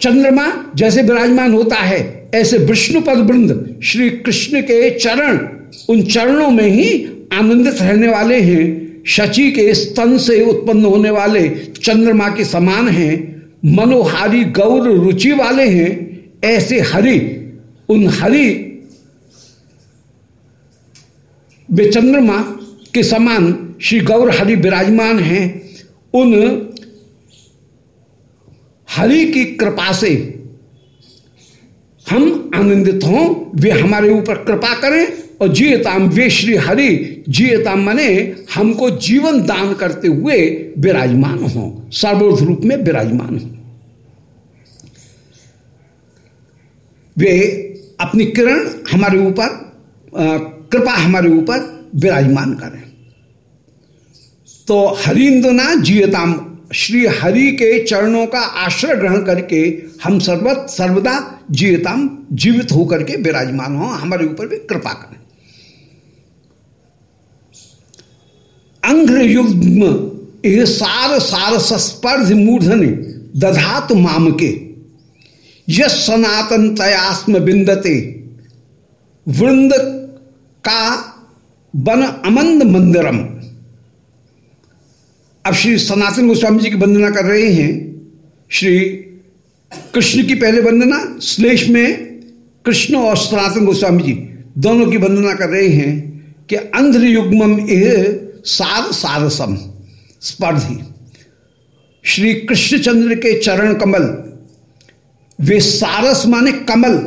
Speaker 1: चंद्रमा जैसे विराजमान होता है, ऐसे विष्णु पद वृंद श्री कृष्ण के चरण, उन चरणों में ही आनंदित रहने वाले हैं। शची के स्तन से उत्पन्न होने वाले चंद्रमा के समान हैं। मनोहारी गौर रुचि वाले हैं, ऐसे हरि, उन हरि वे चंद्रमा के समान श्री गौर हरि विराजमान हैं। उन हरि की कृपा से हम आनंदित हों, वे हमारे ऊपर कृपा करें। और जियताम वे श्री हरि, जियताम मने, हमको जीवन दान करते हुए विराजमान हो। सर्वोध रूप में विराजमान हो। वे अपनी किरण हमारे ऊपर कृपा हमारे ऊपर विराजमान करें। तो हरिंदना जियताम श्री हरि के चरणों का आश्रय ग्रहण करके हम सर्वत, सर्वदा जीवताम जीवित होकर के विराजमान हो। हमारे ऊपर भी कृपा करें। अंग्र युग्म सार सार सस्पर्ध मूर्धन दधात माम के यश सनातन तयास्म बिंदते, वृंद का बन अमंद मंदिरम। अब श्री सनातन गोस्वामी जी की वंदना कर रहे हैं। श्री कृष्ण की पहले वंदना, श्लेष में कृष्ण और सनातन गोस्वामी जी दोनों की वंदना कर रहे हैं कि अंध्र युग्मम सार सारसम, स्पर्धी। श्री कृष्णचंद्र के चरण कमल, वे सारस माने कमल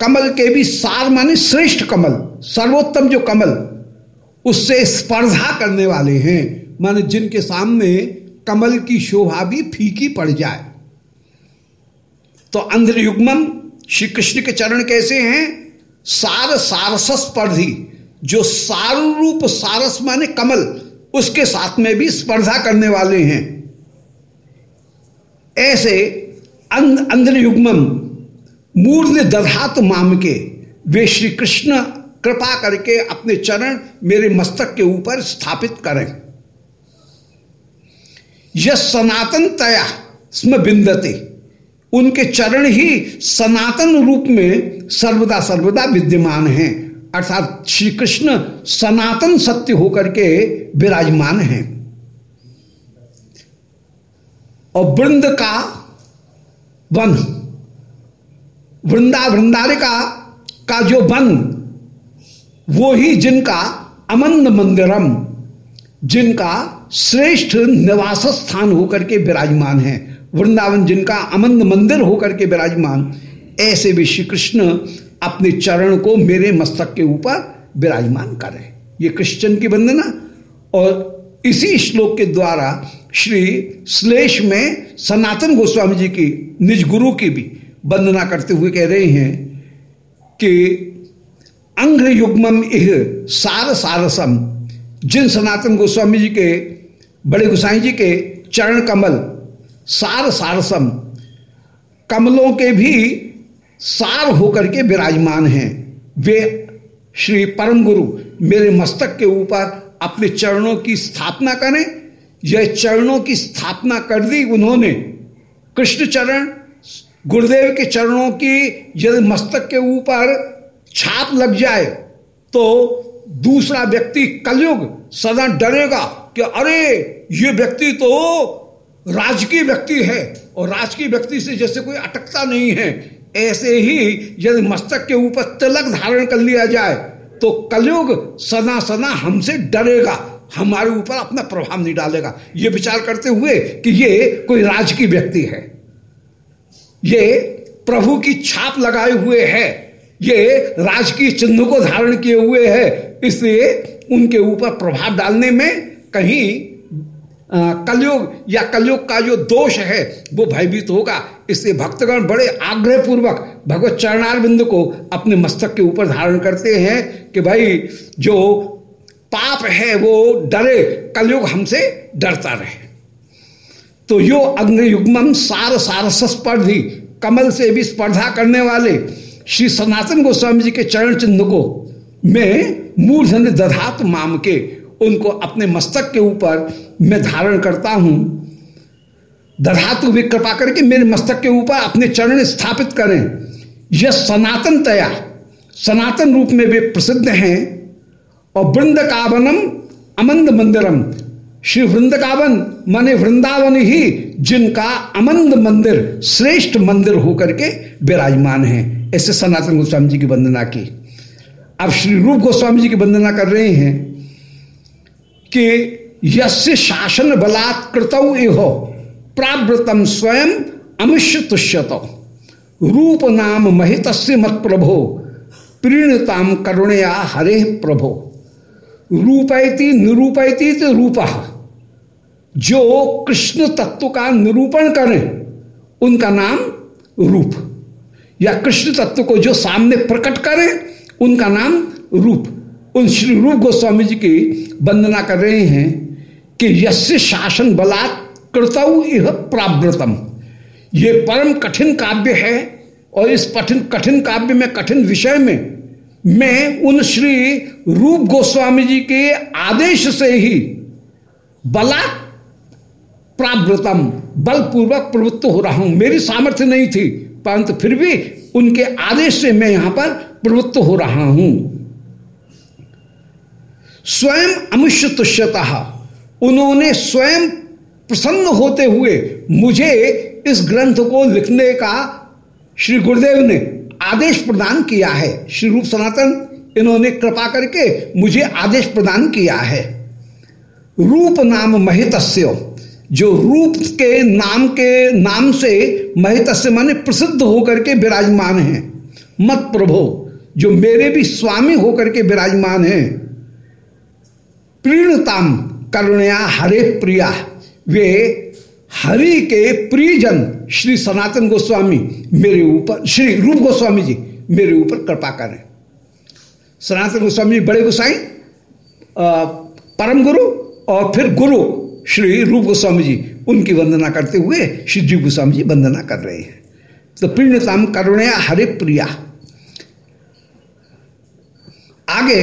Speaker 1: कमल के भी सार माने श्रेष्ठ कमल, सर्वोत्तम जो कमल, उससे स्पर्धा करने वाले हैं। माने जिनके सामने कमल की शोभा भी फीकी पड़ जाए। तो अंध्र युग्मम श्री कृष्ण के चरण कैसे हैं? सार सारस स्पर्धी, जो सार रूप सारस माने कमल उसके साथ में भी स्पर्धा करने वाले हैं। ऐसे अंध युग्मम मूर्ध दधात माम के वे श्री कृष्ण कृपा करके अपने चरण मेरे मस्तक के ऊपर स्थापित करें। यह सनातन तया स्म बिंदते। उनके चरण ही सनातन रूप में सर्वदा सर्वदा विद्यमान हैं। अर्थात श्री कृष्ण सनातन सत्य होकर के विराजमान हैं। और वृंद का वन, वृंदा वृंदारिका का जो वन, वो ही जिनका अमंद मंदिरम, जिनका श्रेष्ठ निवास स्थान होकर के विराजमान है। वृंदावन जिनका अमंद मंदिर होकर के विराजमान, ऐसे भी श्री कृष्ण अपने चरण को मेरे मस्तक के ऊपर विराजमान करें। ये कृष्ण की वंदना। और इसी श्लोक के द्वारा श्री श्लेष में सनातन गोस्वामी जी की, निज गुरु की भी वंदना करते हुए कह रहे हैं कि अंग्र युग्मम इह सार सारसम। जिन सनातन गोस्वामी जी के, बड़े गोसाई जी के चरण कमल सार सारसम, कमलों के भी सार होकर के विराजमान हैं। वे श्री परम गुरु मेरे मस्तक के ऊपर अपने चरणों की स्थापना करें। यह चरणों की स्थापना कर दी उन्होंने। कृष्ण चरण, गुरुदेव के चरणों की यदि मस्तक के ऊपर छाप लग जाए तो दूसरा व्यक्ति कलयुग सदा डरेगा कि अरे, ये व्यक्ति तो राजकीय व्यक्ति है और राजकीय व्यक्ति से जैसे कोई अटकता नहीं है। ऐसे ही यदि मस्तक के ऊपर तिलक धारण कर लिया जाए तो कलयुग सदा सदा हमसे डरेगा, हमारे ऊपर अपना प्रभाव नहीं डालेगा। ये विचार करते हुए कि ये कोई राजकीय व्यक्ति है। ये प्रभु की छाप लगाए हुए है। ये राजकीय चिन्ह को धारण किए हुए है। इसलिए उनके ऊपर प्रभाव डालने में कहीं कलयुग या कलयुग का जो दोष है, वो भयभीत होगा। इसलिए भक्तगण बड़े आग्रह पूर्वक भगवत चरणारविंद को अपने मस्तक के ऊपर धारण करते हैं कि भाई, जो पाप है, वो डरे, कलयुग हमसे डरता रहे। तो यो अग्नियुग्मम सार सारस स्पर्धी, कमल से भी स्पर्धा करने वाले श्री सनातन गोस्वामी जी के चरण चिन्ह को मैं मूर्धन दधात माम के उनको अपने मस्तक के ऊपर मैं धारण करता हूँ। दधातु भी कृपा करके मेरे मस्तक के ऊपर अपने चरण स्थापित करें। यह सनातन तया, सनातन रूप में वे प्रसिद्ध हैं। और वृंदकावनम अमंद मंदिरम, श्री वृंदकावन माने वृंदावन ही जिनका अमंद मंदिर, श्रेष्ठ मंदिर होकर के विराजमान है। ऐसे सनातन गोस्वामी जी की वंदना की। अब श्री रूप गोस्वामी जी की वंदना कर रहे हैं। कि यस्य शासन बलात् कृत इहो प्रावृतम स्वयं अमुष्य तुष्यत रूप नाम महित मत प्रभो प्रीणताम करुणया हरे प्रभो। रूपयति तो रूप। जो कृष्ण तत्व का निरूपण करें, उनका नाम रूप। या कृष्ण तत्व को जो सामने प्रकट करें, उनका नाम रूप। उन श्री रूप गोस्वामी जी की वंदना कर रहे हैं कि यस्य शासन बलात् कृतऊ इह प्रावृतम ये परम कठिन काव्य है और इस कठिन कठिन काव्य में, कठिन विषय में मैं उन श्री रूप गोस्वामी जी के आदेश से ही बला प्रावृतम बलपूर्वक प्रवृत्त हो रहा हूँ। मेरी सामर्थ्य नहीं थी, परंतु फिर भी उनके आदेश से मैं यहाँ पर प्रवृत्त हो रहा हूँ। स्वयं अमुष्य तुष्यता उन्होंने स्वयं प्रसन्न होते हुए मुझे इस ग्रंथ को लिखने का श्री गुरुदेव ने आदेश प्रदान किया है। श्री रूप सनातन, इन्होंने कृपा करके मुझे आदेश प्रदान किया है। रूप नाम महितस्य, जो रूप के नाम के नाम से महितस्य माने प्रसिद्ध होकर के विराजमान है। मत प्रभो जो मेरे भी स्वामी होकर के विराजमान है। प्रीणताम करुणया हरे प्रिया। वे हरि के प्रियजन श्री सनातन गोस्वामी, मेरे ऊपर, श्री रूप गोस्वामी जी, मेरे ऊपर कृपा करें। सनातन गोस्वामी बड़े गोसाई परम गुरु और फिर गुरु श्री रूप गोस्वामी जी, उनकी वंदना करते हुए श्री जीव गोस्वामी जी वंदना कर रहे हैं। तो पुण्यतम करुणया हरे प्रिया। आगे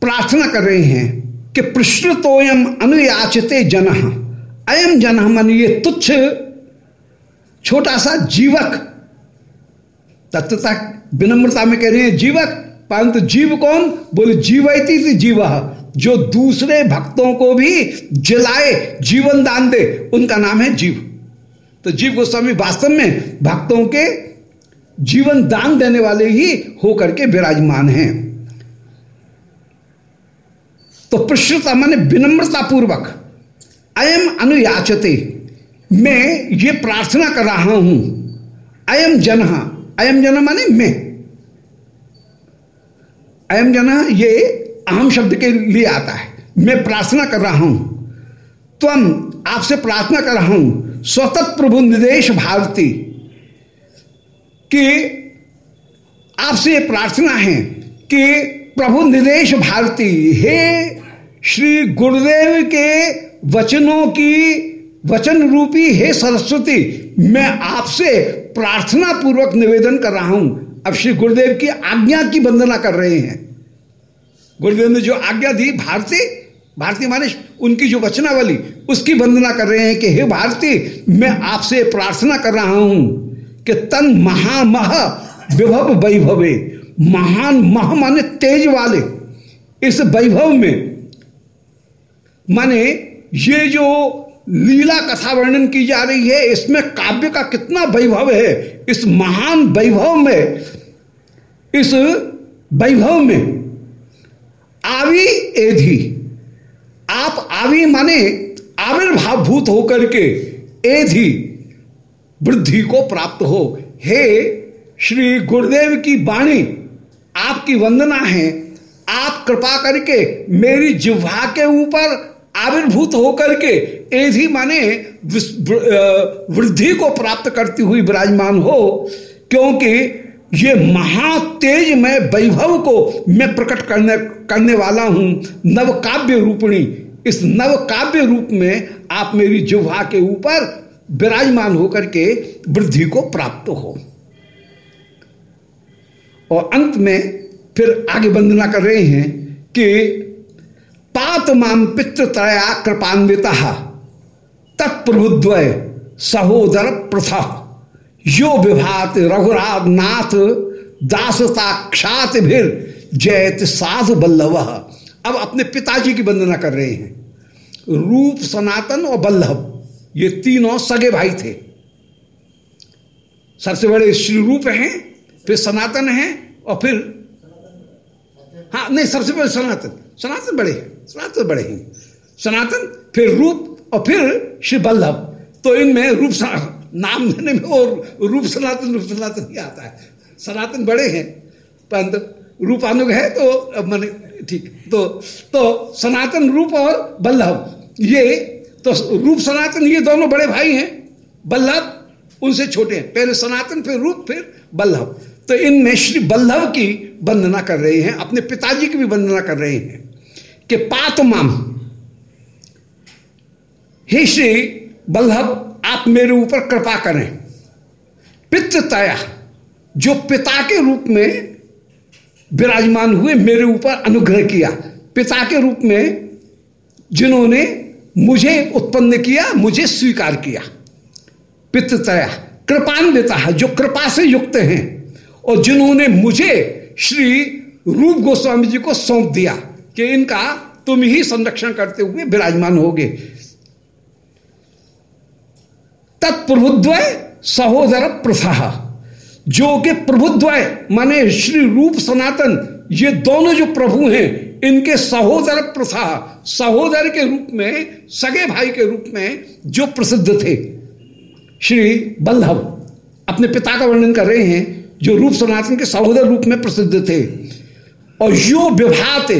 Speaker 1: प्रार्थना कर रहे हैं। कि प्रश्नतोयम अनुयाचते जन। अयम जन मन ये तुच्छ, छोटा सा जीवक। तत्वता विनम्रता में कह रहे हैं जीवक, परंतु जीव कौन? बोले जीवती थी जीव। जो दूसरे भक्तों को भी जलाए, जीवन दान दे, उनका नाम है जीव। तो जीव गोस्वामी वास्तव में भक्तों के जीवन दान देने वाले ही होकर के विराजमान हैं। तो प्रश्नता माने विनम्रता पूर्वक अयम अनुयाचते, मैं ये प्रार्थना कर रहा हूँ। अयम जन अयम जन माने मैं। अयम जन ये अहम शब्द के लिए आता है। मैं प्रार्थना कर रहा हूँ। तुम आपसे प्रार्थना कर रहा हूँ। स्वतः प्रभु निदेश भारती, कि आपसे प्रार्थना है कि प्रभु निदेश भारती, हे श्री गुरुदेव के वचनों की वचन रूपी, हे सरस्वती, मैं आपसे प्रार्थना पूर्वक निवेदन कर रहा हूँ। अब श्री गुरुदेव की आज्ञा की वंदना कर रहे हैं। गुरुदेव ने जो आज्ञा दी, भारती भारती माने उनकी जो वचनावली, उसकी वंदना कर रहे हैं कि, हे भारती, मैं आपसे प्रार्थना कर रहा हूँ कि तन महामह विभव वैभवे महान मह माने तेज वाले इस वैभव में, माने ये जो लीला कथा वर्णन की जा रही है, इसमें काव्य का कितना वैभव है, इस महान वैभव में, इस वैभव में आवी एधि, आप आवी माने आविर्भाव भूत होकर के एधि वृद्धि को प्राप्त हो। हे श्री गुरुदेव की वाणी आपकी वंदना है। आप कृपा करके मेरी जिह्वा के ऊपर आविर्भूत होकर के एधि माने वृद्धि को प्राप्त करती हुई विराजमान हो, क्योंकि ये महातेज में वैभव को मैं प्रकट करने करने वाला हूँ। नव काव्य रूपणी, इस नव काव्य रूप में आप मेरी जुहा के ऊपर विराजमान होकर के वृद्धि को प्राप्त हो। और अंत में फिर आगे वंदना कर रहे हैं कि पात माम पितृतया कृपान्विता, तत्प्रभुद्वय सहोदर प्रथा, यो विभात रघुराज नाथ दासता क्षात भीर जयत साधु बल्लभ अब अपने पिताजी की वंदना कर रहे हैं। रूप सनातन और बल्लभ, ये तीनों सगे भाई थे। सबसे बड़े श्री रूप हैं फिर सनातन है और फिर हाँ नहीं, सबसे पहले सनातन। सनातन बड़े हैं। सनातन बड़े हैं। सनातन, फिर रूप और फिर श्री बल्लभ। तो इनमें रूप नाम देने में और रूप सनातन रूप सनातन ही आता है। सनातन बड़े हैं। परंतु रूपानुग है तो मैंने, ठीक। तो तो सनातन रूप और बल्लभ। ये तो रूप सनातन, ये दोनों बड़े भाई हैं। बल्लभ, उनसे छोटे हैं। पहले सनातन, फिर रूप, फिर बल्लभ। तो इनमें श्री बल्लभ की वंदना कर रहे हैं, अपने पिताजी की भी वंदना कर रहे हैं कि पातमाम हे श्री बल्लभ, आप मेरे ऊपर कृपा करें। पितृतया, जो पिता के रूप में विराजमान हुए, मेरे ऊपर अनुग्रह किया। पिता के रूप में जिन्होंने मुझे उत्पन्न किया, मुझे स्वीकार किया। पितृतया, कृपान्विता जो कृपा से युक्त हैं। और जिन्होंने मुझे श्री रूप गोस्वामी जी को सौंप दिया कि इनका तुम ही संरक्षण करते हुए विराजमान होगे। तत्प्रभुद्वय सहोदर प्रथा। जो कि प्रभुद्वय माने श्री रूप सनातन, ये दोनों जो प्रभु हैं, इनके सहोदर प्रथा, सहोदर के रूप में, सगे भाई के रूप में जो प्रसिद्ध थे। श्री बल्लभ अपने पिता का वर्णन कर रहे हैं जो रूप सनातन के सहोदर रूप में प्रसिद्ध थे। और यो विभात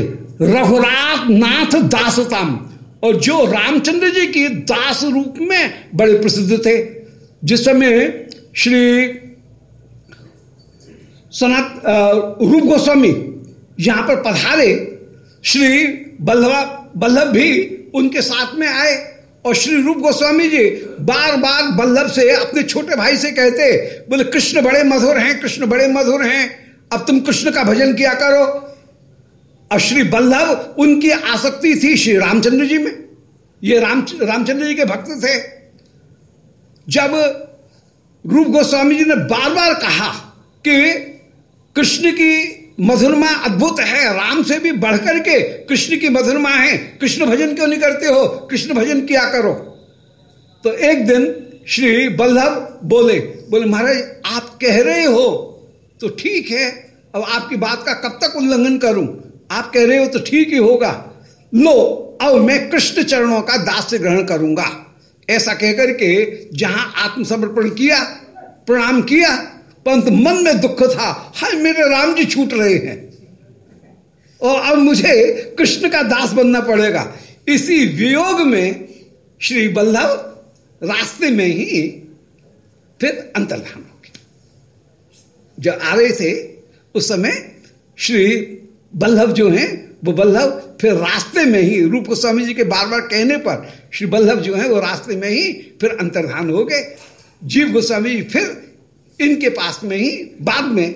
Speaker 1: रघुरात नाथ दासताम। और जो रामचंद्र जी की दास रूप में बड़े प्रसिद्ध थे, जिस समय श्री सनात रूप गोस्वामी यहाँ पर पधारे, श्री बल्लभा, बल्लभ भी उनके साथ में आए। और श्री रूप गोस्वामी जी बार बार बल्लभ से, अपने छोटे भाई से कहते, बोले, कृष्ण बड़े मधुर हैं, कृष्ण बड़े मधुर हैं। अब तुम कृष्ण का भजन किया करो। और श्री बल्लभ, उनकी आसक्ति थी श्री रामचंद्र जी में। ये राम, रामचंद्र जी के भक्त थे। जब रूप गोस्वामी जी ने बार बार कहा कि कृष्ण की मधुरमा अद्भुत है। राम से भी बढ़कर के कृष्ण की मधुरमा है। कृष्ण भजन क्यों नहीं करते हो? कृष्ण भजन किया करो। तो एक दिन श्री बल्लभ बोले बोले, महाराज, आप कह रहे हो तो ठीक है। अब आपकी बात का कब तक उल्लंघन करूँ? आप कह रहे हो तो ठीक ही होगा। लो, अब मैं कृष्ण चरणों का दास ग्रहण करूँगा। ऐसा कहकर के जहाँ आत्मसमर्पण किया, प्रणाम किया परंतु मन में दुख था। हाय, मेरे राम जी छूट रहे हैं। और अब मुझे कृष्ण का दास बनना पड़ेगा। इसी वियोग में श्री बल्लभ रास्ते में ही फिर अंतर्धान हो गया जब आ रहे थे, उस समय श्री बल्लभ जो हैं, वो बल्लभ फिर रास्ते में ही, रूप गोस्वामी जी के बार बार कहने पर श्री बल्लभ जो है, वो रास्ते में ही फिर अंतर्धान हो गए। जीव गोस्वामी जी फिर इनके पास में ही बाद में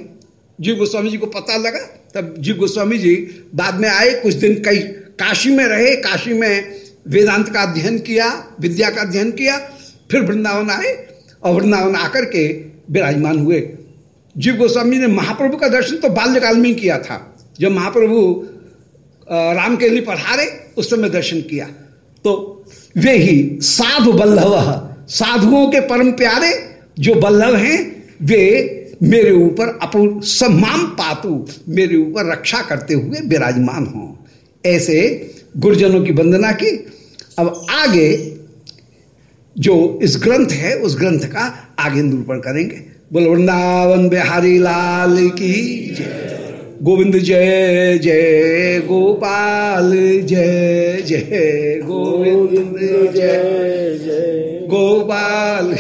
Speaker 1: जीव गोस्वामी जी को पता लगा। तब जीव गोस्वामी जी बाद में आए, कुछ दिन कई काशी में रहे। काशी में वेदांत का अध्ययन किया, विद्या का अध्ययन किया, फिर वृंदावन आए और वृंदावन आकर के विराजमान हुए। जीव गोस्वामी ने महाप्रभु का दर्शन तो बाल्यकाल में किया था। जब महाप्रभु राम के लिए पढ़ारे उस समय दर्शन किया। तो वे ही साधु बल्लभ, साधुओं के परम प्यारे जो बल्लभ हैं वे मेरे ऊपर अपूर्व सम्मान पातु मेरे ऊपर रक्षा करते हुए विराजमान हों। ऐसे गुरुजनों की वंदना की। अब आगे जो इस ग्रंथ है उस ग्रंथ का आगे निरूपण करेंगे। बोल वृंदावन बिहारी लाल की जय। गोविंद जय जय गोपाल जय जय। गोविंद जय जय। गोपाल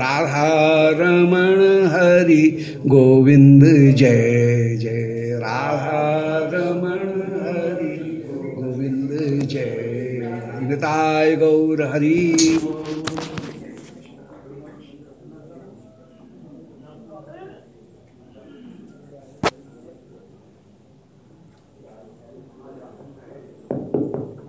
Speaker 1: राधा रमण हरि गोविंद जय जय। राधा रमण हरि गोविंद जय। निताय गौर हरि।